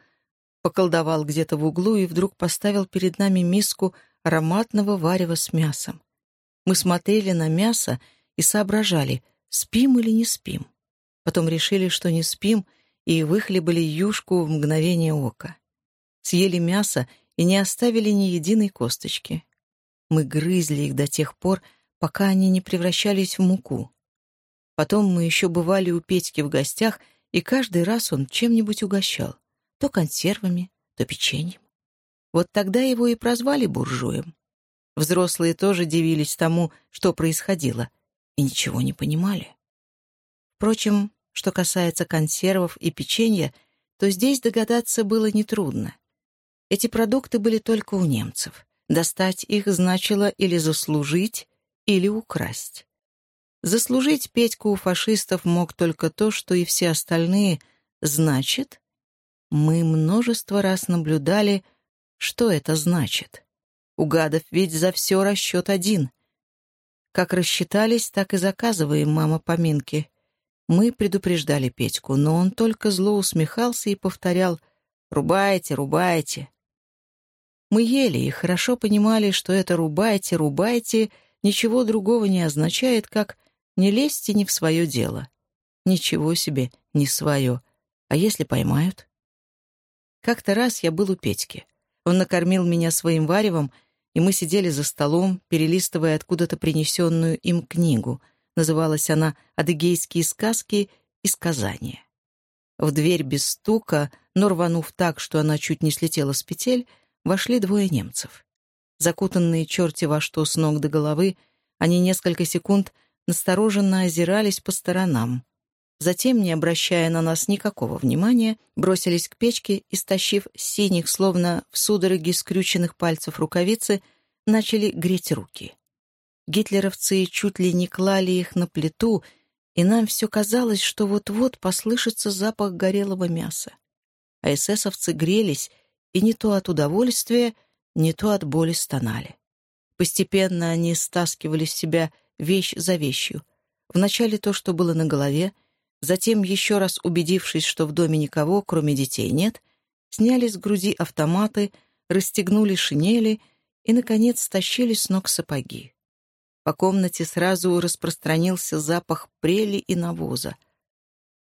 поколдовал где-то в углу и вдруг поставил перед нами миску ароматного варева с мясом. Мы смотрели на мясо и соображали, спим или не спим. Потом решили, что не спим, и выхлебали юшку в мгновение ока. Съели мясо и не оставили ни единой косточки. Мы грызли их до тех пор, пока они не превращались в муку. Потом мы еще бывали у Петьки в гостях, и каждый раз он чем-нибудь угощал. То консервами, то печеньем. Вот тогда его и прозвали буржуем. Взрослые тоже дивились тому, что происходило, и ничего не понимали. Впрочем, что касается консервов и печенья, то здесь догадаться было нетрудно. Эти продукты были только у немцев. Достать их значило или заслужить, или украсть. Заслужить Петьку у фашистов мог только то, что и все остальные, значит, мы множество раз наблюдали, что это значит. У гадов ведь за все расчет один. Как рассчитались, так и заказываем, мама, поминки. Мы предупреждали Петьку, но он только зло усмехался и повторял «Рубайте, рубайте». Мы ели и хорошо понимали, что это «рубайте, рубайте» ничего другого не означает, как «не лезьте не в свое дело». Ничего себе, не свое. А если поймают? Как-то раз я был у Петьки. Он накормил меня своим варевом, и мы сидели за столом, перелистывая откуда-то принесенную им книгу. Называлась она «Адыгейские сказки и сказания». В дверь без стука, но рванув так, что она чуть не слетела с петель, вошли двое немцев. Закутанные черти во что с ног до головы, они несколько секунд настороженно озирались по сторонам. Затем, не обращая на нас никакого внимания, бросились к печке и, стащив синих, словно в судороге скрюченных пальцев рукавицы, начали греть руки. Гитлеровцы чуть ли не клали их на плиту, и нам все казалось, что вот-вот послышится запах горелого мяса. А эсэсовцы грелись, и не то от удовольствия, не то от боли стонали. Постепенно они стаскивали с себя вещь за вещью. Вначале то, что было на голове — Затем, еще раз убедившись, что в доме никого, кроме детей, нет, сняли с груди автоматы, расстегнули шинели и, наконец, стащили с ног сапоги. По комнате сразу распространился запах прели и навоза.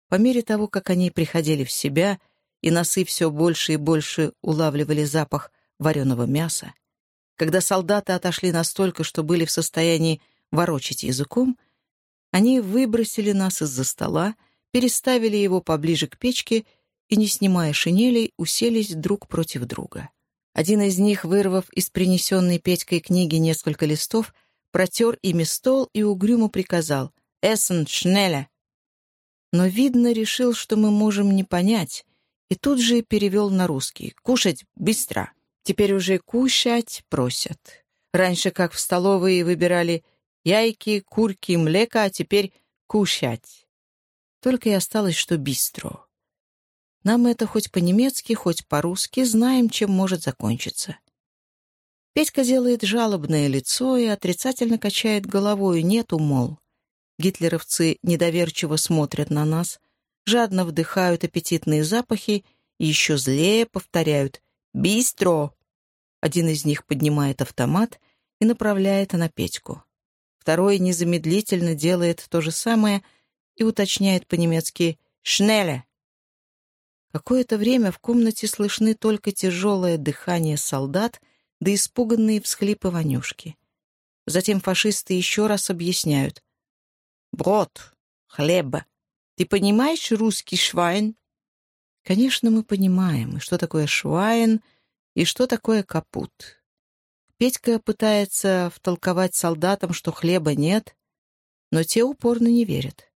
По мере того, как они приходили в себя, и носы все больше и больше улавливали запах вареного мяса, когда солдаты отошли настолько, что были в состоянии ворочать языком, они выбросили нас из-за стола, переставили его поближе к печке и, не снимая шинелей, уселись друг против друга. Один из них, вырвав из принесенной Петькой книги несколько листов, протер ими стол и угрюмо приказал «Эссен, шнеля!». Но, видно, решил, что мы можем не понять, и тут же перевел на русский «Кушать быстро!». Теперь уже кушать просят. Раньше, как в столовые, выбирали яйки, курки, млека, а теперь кушать. Только и осталось, что бистро. Нам это хоть по-немецки, хоть по-русски, знаем, чем может закончиться. Петька делает жалобное лицо и отрицательно качает головой. Нету, мол. Гитлеровцы недоверчиво смотрят на нас, жадно вдыхают аппетитные запахи и еще злее повторяют «Бистро!». Один из них поднимает автомат и направляет на Петьку. Второй незамедлительно делает то же самое — и уточняет по-немецки «Шнеле». Какое-то время в комнате слышны только тяжелое дыхание солдат да испуганные всхлипы Ванюшки. Затем фашисты еще раз объясняют. «Брод, хлеба. Ты понимаешь русский швайн?» Конечно, мы понимаем, что такое швайн, и что такое капут. Петька пытается втолковать солдатам, что хлеба нет, но те упорно не верят.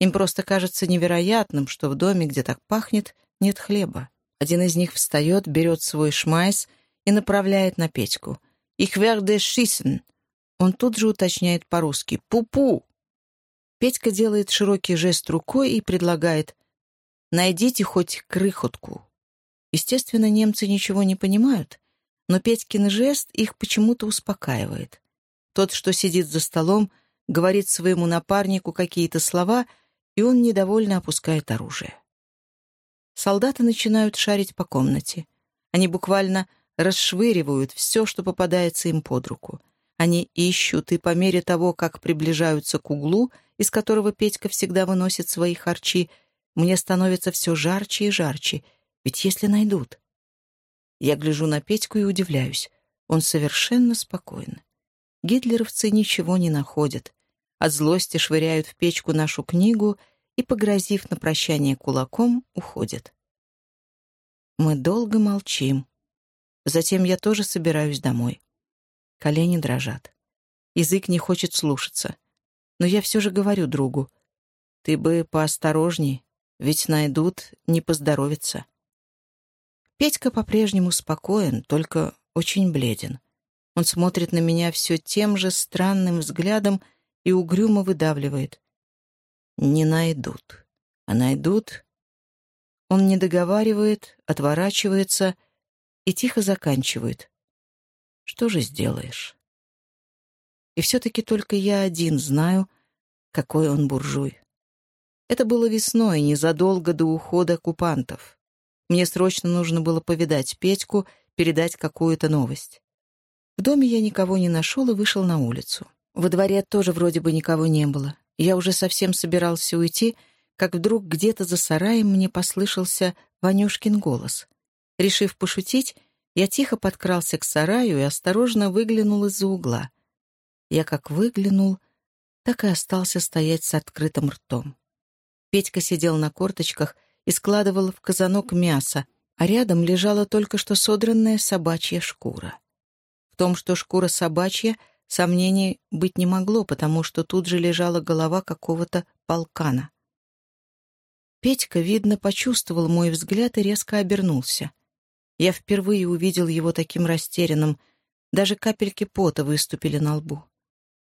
Им просто кажется невероятным, что в доме, где так пахнет, нет хлеба. Один из них встает, берет свой шмайс и направляет на Петьку. «Ich werde schießen!» Он тут же уточняет по-русски «Пу-пу!». Петька делает широкий жест рукой и предлагает «Найдите хоть крыхотку». Естественно, немцы ничего не понимают, но Петькин жест их почему-то успокаивает. Тот, что сидит за столом, говорит своему напарнику какие-то слова — и он недовольно опускает оружие. Солдаты начинают шарить по комнате. Они буквально расшвыривают все, что попадается им под руку. Они ищут, и по мере того, как приближаются к углу, из которого Петька всегда выносит свои харчи, мне становится все жарче и жарче, ведь если найдут. Я гляжу на Петьку и удивляюсь. Он совершенно спокоен. Гитлеровцы ничего не находят от злости швыряют в печку нашу книгу и, погрозив на прощание кулаком, уходят. Мы долго молчим. Затем я тоже собираюсь домой. Колени дрожат. Язык не хочет слушаться. Но я все же говорю другу. Ты бы поосторожней, ведь найдут, не поздоровится. Петька по-прежнему спокоен, только очень бледен. Он смотрит на меня все тем же странным взглядом, и угрюмо выдавливает. «Не найдут. А найдут...» Он не договаривает, отворачивается и тихо заканчивает. «Что же сделаешь?» И все-таки только я один знаю, какой он буржуй. Это было весной, незадолго до ухода оккупантов. Мне срочно нужно было повидать Петьку, передать какую-то новость. В доме я никого не нашел и вышел на улицу. Во дворе тоже вроде бы никого не было. Я уже совсем собирался уйти, как вдруг где-то за сараем мне послышался Ванюшкин голос. Решив пошутить, я тихо подкрался к сараю и осторожно выглянул из-за угла. Я как выглянул, так и остался стоять с открытым ртом. Петька сидел на корточках и складывал в казанок мясо, а рядом лежала только что содранная собачья шкура. В том, что шкура собачья, сомнений быть не могло, потому что тут же лежала голова какого-то полкана. Петька, видно, почувствовал мой взгляд и резко обернулся. Я впервые увидел его таким растерянным, даже капельки пота выступили на лбу.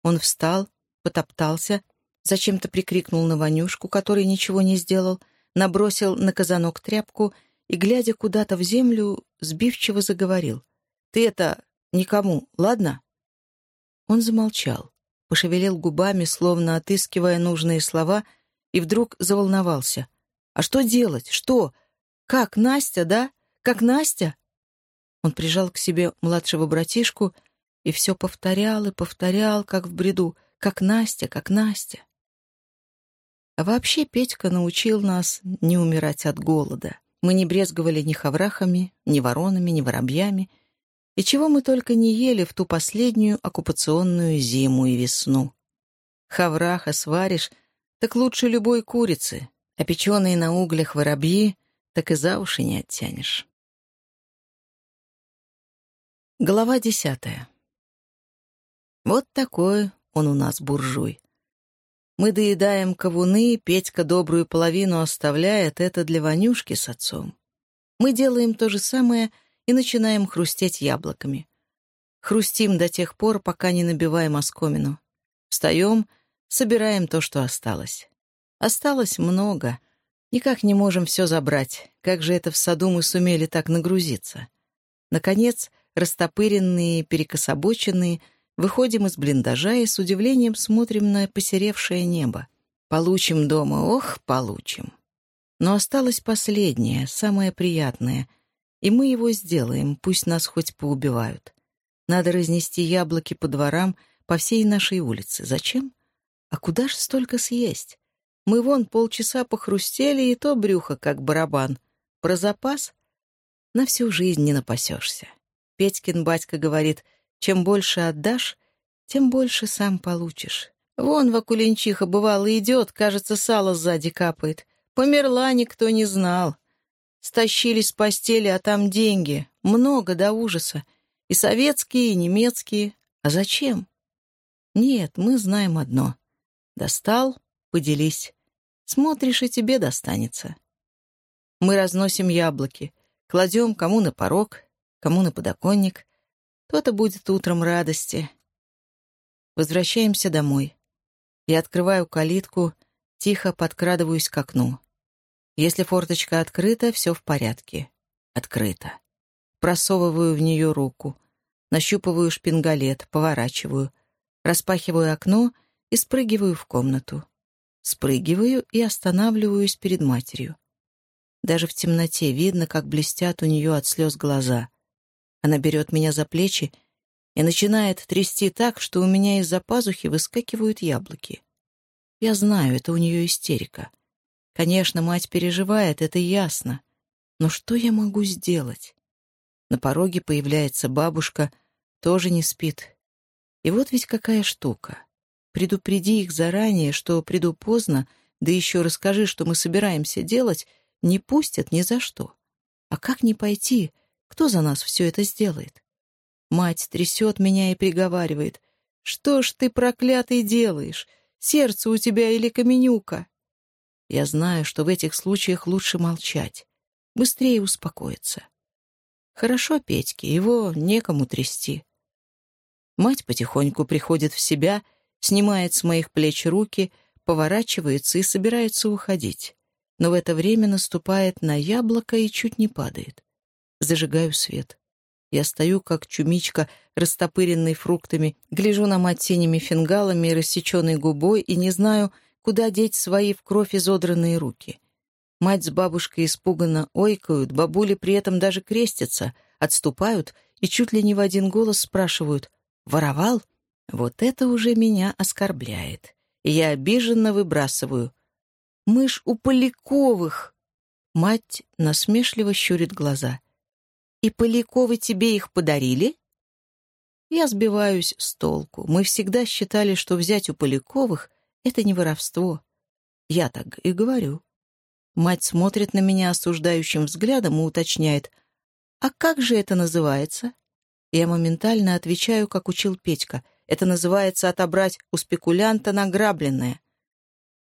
Он встал, потоптался, зачем-то прикрикнул на Ванюшку, который ничего не сделал, набросил на казанок тряпку и, глядя куда-то в землю, сбивчиво заговорил. «Ты это... никому, ладно?» Он замолчал, пошевелил губами, словно отыскивая нужные слова, и вдруг заволновался. «А что делать? Что? Как, Настя, да? Как Настя?» Он прижал к себе младшего братишку и все повторял и повторял, как в бреду, как Настя, как Настя. А вообще Петька научил нас не умирать от голода. Мы не брезговали ни хаврахами, ни воронами, ни воробьями, и чего мы только не ели в ту последнюю оккупационную зиму и весну. Хавраха сваришь, так лучше любой курицы, а печеные на углях воробьи так и за уши не оттянешь. Глава десятая. Вот такой он у нас буржуй. Мы доедаем кавуны, Петька добрую половину оставляет, это для Ванюшки с отцом. Мы делаем то же самое и начинаем хрустеть яблоками. Хрустим до тех пор, пока не набиваем оскомину. Встаем, собираем то, что осталось. Осталось много. Никак не можем все забрать. Как же это в саду мы сумели так нагрузиться? Наконец, растопыренные, перекособоченные — Выходим из блиндажа и с удивлением смотрим на посеревшее небо. Получим дома, ох, получим. Но осталось последнее, самое приятное, и мы его сделаем, пусть нас хоть поубивают. Надо разнести яблоки по дворам, по всей нашей улице. Зачем? А куда ж столько съесть? Мы вон полчаса похрустели, и то брюхо, как барабан. Про запас? На всю жизнь не напасешься. Петькин батька говорит — чем больше отдашь, тем больше сам получишь. Вон Вакуленчиха бывало идет, кажется, сало сзади капает. Померла, никто не знал. Стащились с постели, а там деньги. Много до ужаса. И советские, и немецкие. А зачем? Нет, мы знаем одно. Достал — поделись. Смотришь, и тебе достанется. Мы разносим яблоки, кладем кому на порог, кому на подоконник, то-то будет утром радости. Возвращаемся домой. Я открываю калитку, тихо подкрадываюсь к окну. Если форточка открыта, все в порядке. Открыто. Просовываю в нее руку, нащупываю шпингалет, поворачиваю, распахиваю окно и спрыгиваю в комнату. Спрыгиваю и останавливаюсь перед матерью. Даже в темноте видно, как блестят у нее от слез глаза. Она берет меня за плечи и начинает трясти так, что у меня из-за пазухи выскакивают яблоки. Я знаю, это у нее истерика. Конечно, мать переживает, это ясно. Но что я могу сделать? На пороге появляется бабушка, тоже не спит. И вот ведь какая штука. Предупреди их заранее, что приду поздно, да еще расскажи, что мы собираемся делать, не пустят ни за что. А как не пойти, кто за нас все это сделает? Мать трясет меня и приговаривает. «Что ж ты, проклятый, делаешь? Сердце у тебя или каменюка?» Я знаю, что в этих случаях лучше молчать. Быстрее успокоиться. Хорошо Петьке, его некому трясти. Мать потихоньку приходит в себя, снимает с моих плеч руки, поворачивается и собирается уходить. Но в это время наступает на яблоко и чуть не падает. Зажигаю свет. Я стою, как чумичка, растопыренный фруктами, гляжу на мать синими фингалами и рассеченной губой и не знаю, куда деть свои в кровь изодранные руки. Мать с бабушкой испуганно ойкают, бабули при этом даже крестятся, отступают и чуть ли не в один голос спрашивают «Воровал?» Вот это уже меня оскорбляет. Я обиженно выбрасываю. «Мы у Поляковых!» Мать насмешливо щурит глаза. «И Поляковы тебе их подарили?» Я сбиваюсь с толку. Мы всегда считали, что взять у Поляковых — это не воровство. Я так и говорю. Мать смотрит на меня осуждающим взглядом и уточняет. «А как же это называется?» Я моментально отвечаю, как учил Петька. Это называется отобрать у спекулянта награбленное.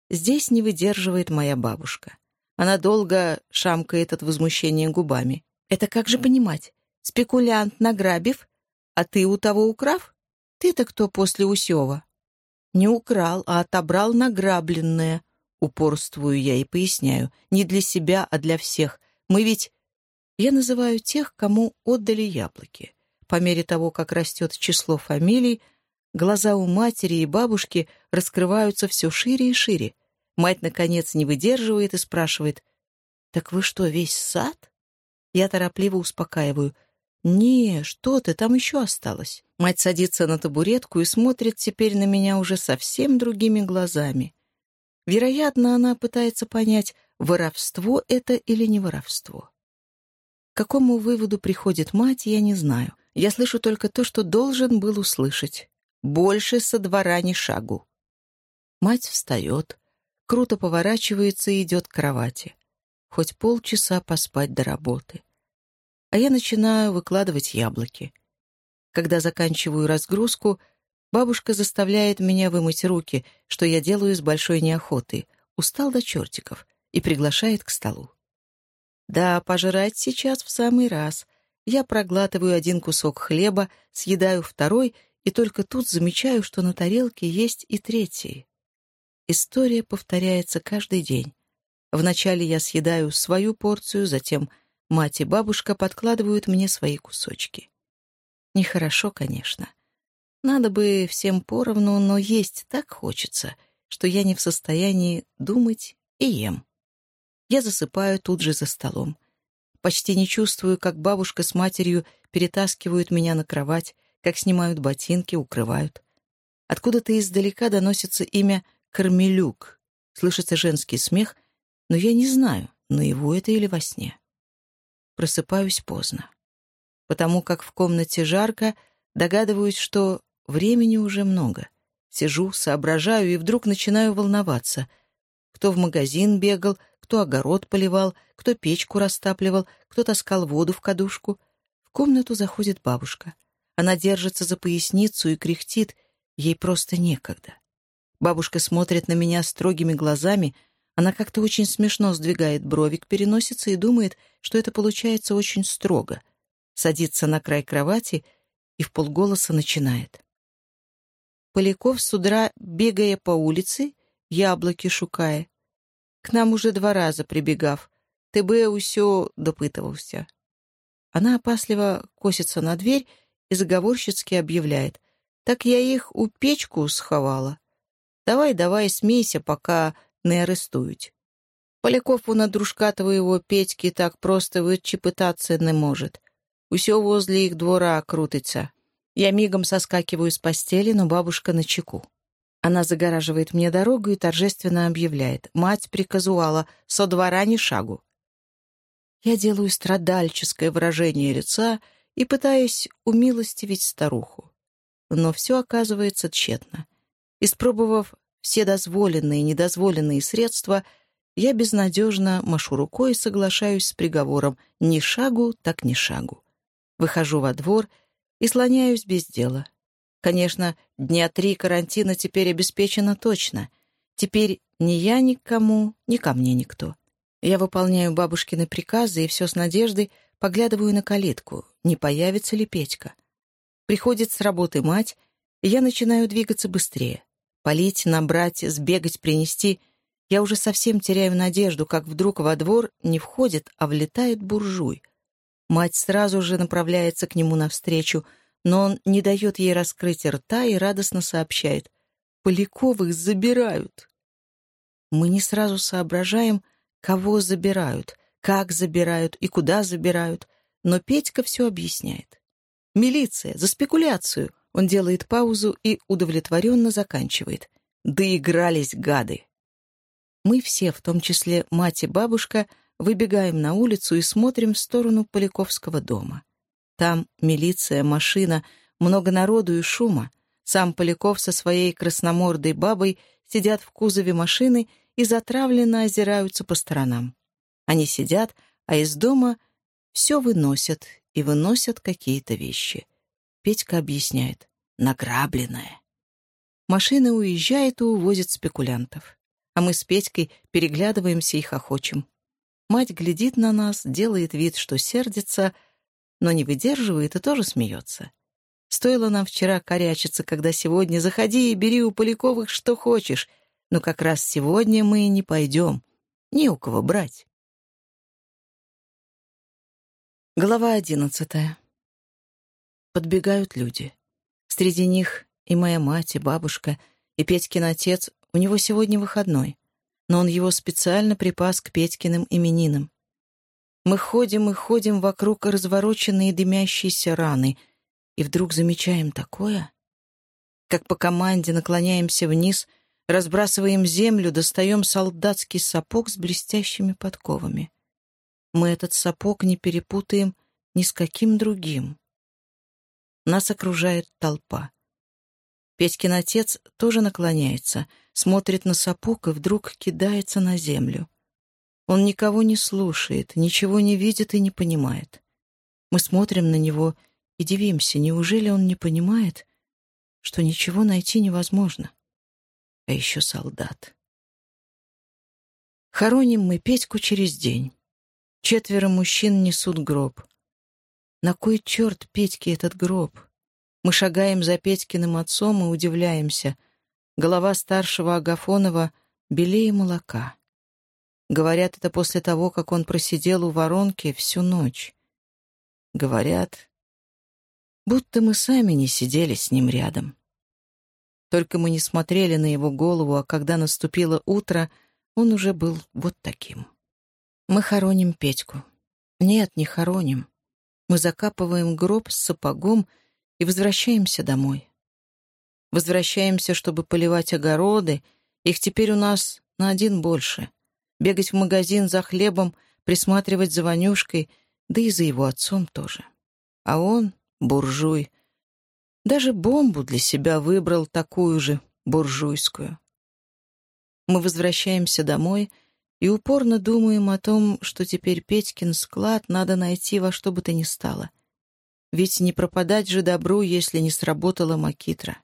Здесь не выдерживает моя бабушка. Она долго шамкает от возмущения губами. «Это как же понимать? Спекулянт, награбив, а ты у того украв? Ты-то кто после Усева?» «Не украл, а отобрал награбленное», Упорствую я и поясняю. Не для себя, а для всех. Мы ведь... Я называю тех, кому отдали яблоки. По мере того, как растет число фамилий, глаза у матери и бабушки раскрываются все шире и шире. Мать, наконец, не выдерживает и спрашивает, «Так вы что, весь сад?» Я торопливо успокаиваю. «Не, что ты, там еще осталось». Мать садится на табуретку и смотрит теперь на меня уже совсем другими глазами. Вероятно, она пытается понять, воровство это или не воровство. К какому выводу приходит мать, я не знаю. Я слышу только то, что должен был услышать. Больше со двора ни шагу. Мать встает, круто поворачивается и идет к кровати. Хоть полчаса поспать до работы. А я начинаю выкладывать яблоки. Когда заканчиваю разгрузку — Бабушка заставляет меня вымыть руки, что я делаю с большой неохотой, устал до чертиков, и приглашает к столу. Да, пожрать сейчас в самый раз. Я проглатываю один кусок хлеба, съедаю второй, и только тут замечаю, что на тарелке есть и третий. История повторяется каждый день. Вначале я съедаю свою порцию, затем мать и бабушка подкладывают мне свои кусочки. Нехорошо, конечно. Надо бы всем поровну, но есть так хочется, что я не в состоянии думать и ем. Я засыпаю тут же за столом. Почти не чувствую, как бабушка с матерью перетаскивают меня на кровать, как снимают ботинки, укрывают. Откуда-то издалека доносится имя Кармелюк. Слышится женский смех, но я не знаю, наяву это или во сне. Просыпаюсь поздно. Потому как в комнате жарко, догадываюсь, что Времени уже много. Сижу, соображаю и вдруг начинаю волноваться. Кто в магазин бегал, кто огород поливал, кто печку растапливал, кто таскал воду в кадушку. В комнату заходит бабушка. Она держится за поясницу и кряхтит. Ей просто некогда. Бабушка смотрит на меня строгими глазами. Она как-то очень смешно сдвигает брови к переносице и думает, что это получается очень строго. Садится на край кровати и в полголоса начинает. Поляков с утра, бегая по улице, яблоки шукая. К нам уже два раза прибегав. Ты бы усё допытывался. Она опасливо косится на дверь и заговорщицки объявляет. Так я их у печку сховала. Давай, давай, смейся, пока не арестують. Поляков у на дружка твоего Петьки так просто вычепытаться не может. Усё возле их двора крутится. Я мигом соскакиваю с постели, но бабушка на чеку. Она загораживает мне дорогу и торжественно объявляет. Мать приказуала «со двора ни шагу». Я делаю страдальческое выражение лица и пытаюсь умилостивить старуху. Но все оказывается тщетно. Испробовав все дозволенные и недозволенные средства, я безнадежно машу рукой и соглашаюсь с приговором «ни шагу, так ни шагу». Выхожу во двор — и слоняюсь без дела. Конечно, дня три карантина теперь обеспечено точно. Теперь ни я никому, ни ко мне никто. Я выполняю бабушкины приказы и все с надеждой поглядываю на калитку, не появится ли Петька. Приходит с работы мать, и я начинаю двигаться быстрее. Полить, набрать, сбегать, принести. Я уже совсем теряю надежду, как вдруг во двор не входит, а влетает буржуй — Мать сразу же направляется к нему навстречу, но он не дает ей раскрыть рта и радостно сообщает. «Поляковых забирают!» Мы не сразу соображаем, кого забирают, как забирают и куда забирают, но Петька все объясняет. «Милиция! За спекуляцию!» Он делает паузу и удовлетворенно заканчивает. «Доигрались гады!» Мы все, в том числе мать и бабушка, выбегаем на улицу и смотрим в сторону Поляковского дома. Там милиция, машина, много народу и шума. Сам Поляков со своей красномордой бабой сидят в кузове машины и затравленно озираются по сторонам. Они сидят, а из дома все выносят и выносят какие-то вещи. Петька объясняет. Награбленное. Машина уезжает и увозит спекулянтов а мы с Петькой переглядываемся и хохочем. Мать глядит на нас, делает вид, что сердится, но не выдерживает и тоже смеется. Стоило нам вчера корячиться, когда сегодня заходи и бери у Поляковых что хочешь, но как раз сегодня мы не пойдем. Не у кого брать. Глава одиннадцатая. Подбегают люди. Среди них и моя мать, и бабушка, и Петькин отец у него сегодня выходной, но он его специально припас к Петькиным именинам. Мы ходим и ходим вокруг развороченные дымящиеся раны, и вдруг замечаем такое, как по команде наклоняемся вниз, разбрасываем землю, достаем солдатский сапог с блестящими подковами. Мы этот сапог не перепутаем ни с каким другим. Нас окружает толпа. Петькин отец тоже наклоняется, смотрит на сапог и вдруг кидается на землю. Он никого не слушает, ничего не видит и не понимает. Мы смотрим на него и дивимся, неужели он не понимает, что ничего найти невозможно? А еще солдат. Хороним мы Петьку через день. Четверо мужчин несут гроб. На кой черт Петьке этот гроб? Мы шагаем за Петькиным отцом и удивляемся. Голова старшего Агафонова белее молока. Говорят, это после того, как он просидел у воронки всю ночь. Говорят, будто мы сами не сидели с ним рядом. Только мы не смотрели на его голову, а когда наступило утро, он уже был вот таким. Мы хороним Петьку. Нет, не хороним. Мы закапываем гроб с сапогом и возвращаемся домой. Возвращаемся, чтобы поливать огороды, их теперь у нас на один больше. Бегать в магазин за хлебом, присматривать за Ванюшкой, да и за его отцом тоже. А он — буржуй. Даже бомбу для себя выбрал такую же, буржуйскую. Мы возвращаемся домой и упорно думаем о том, что теперь Петькин склад надо найти во что бы то ни стало — ведь не пропадать же добру, если не сработала Макитра.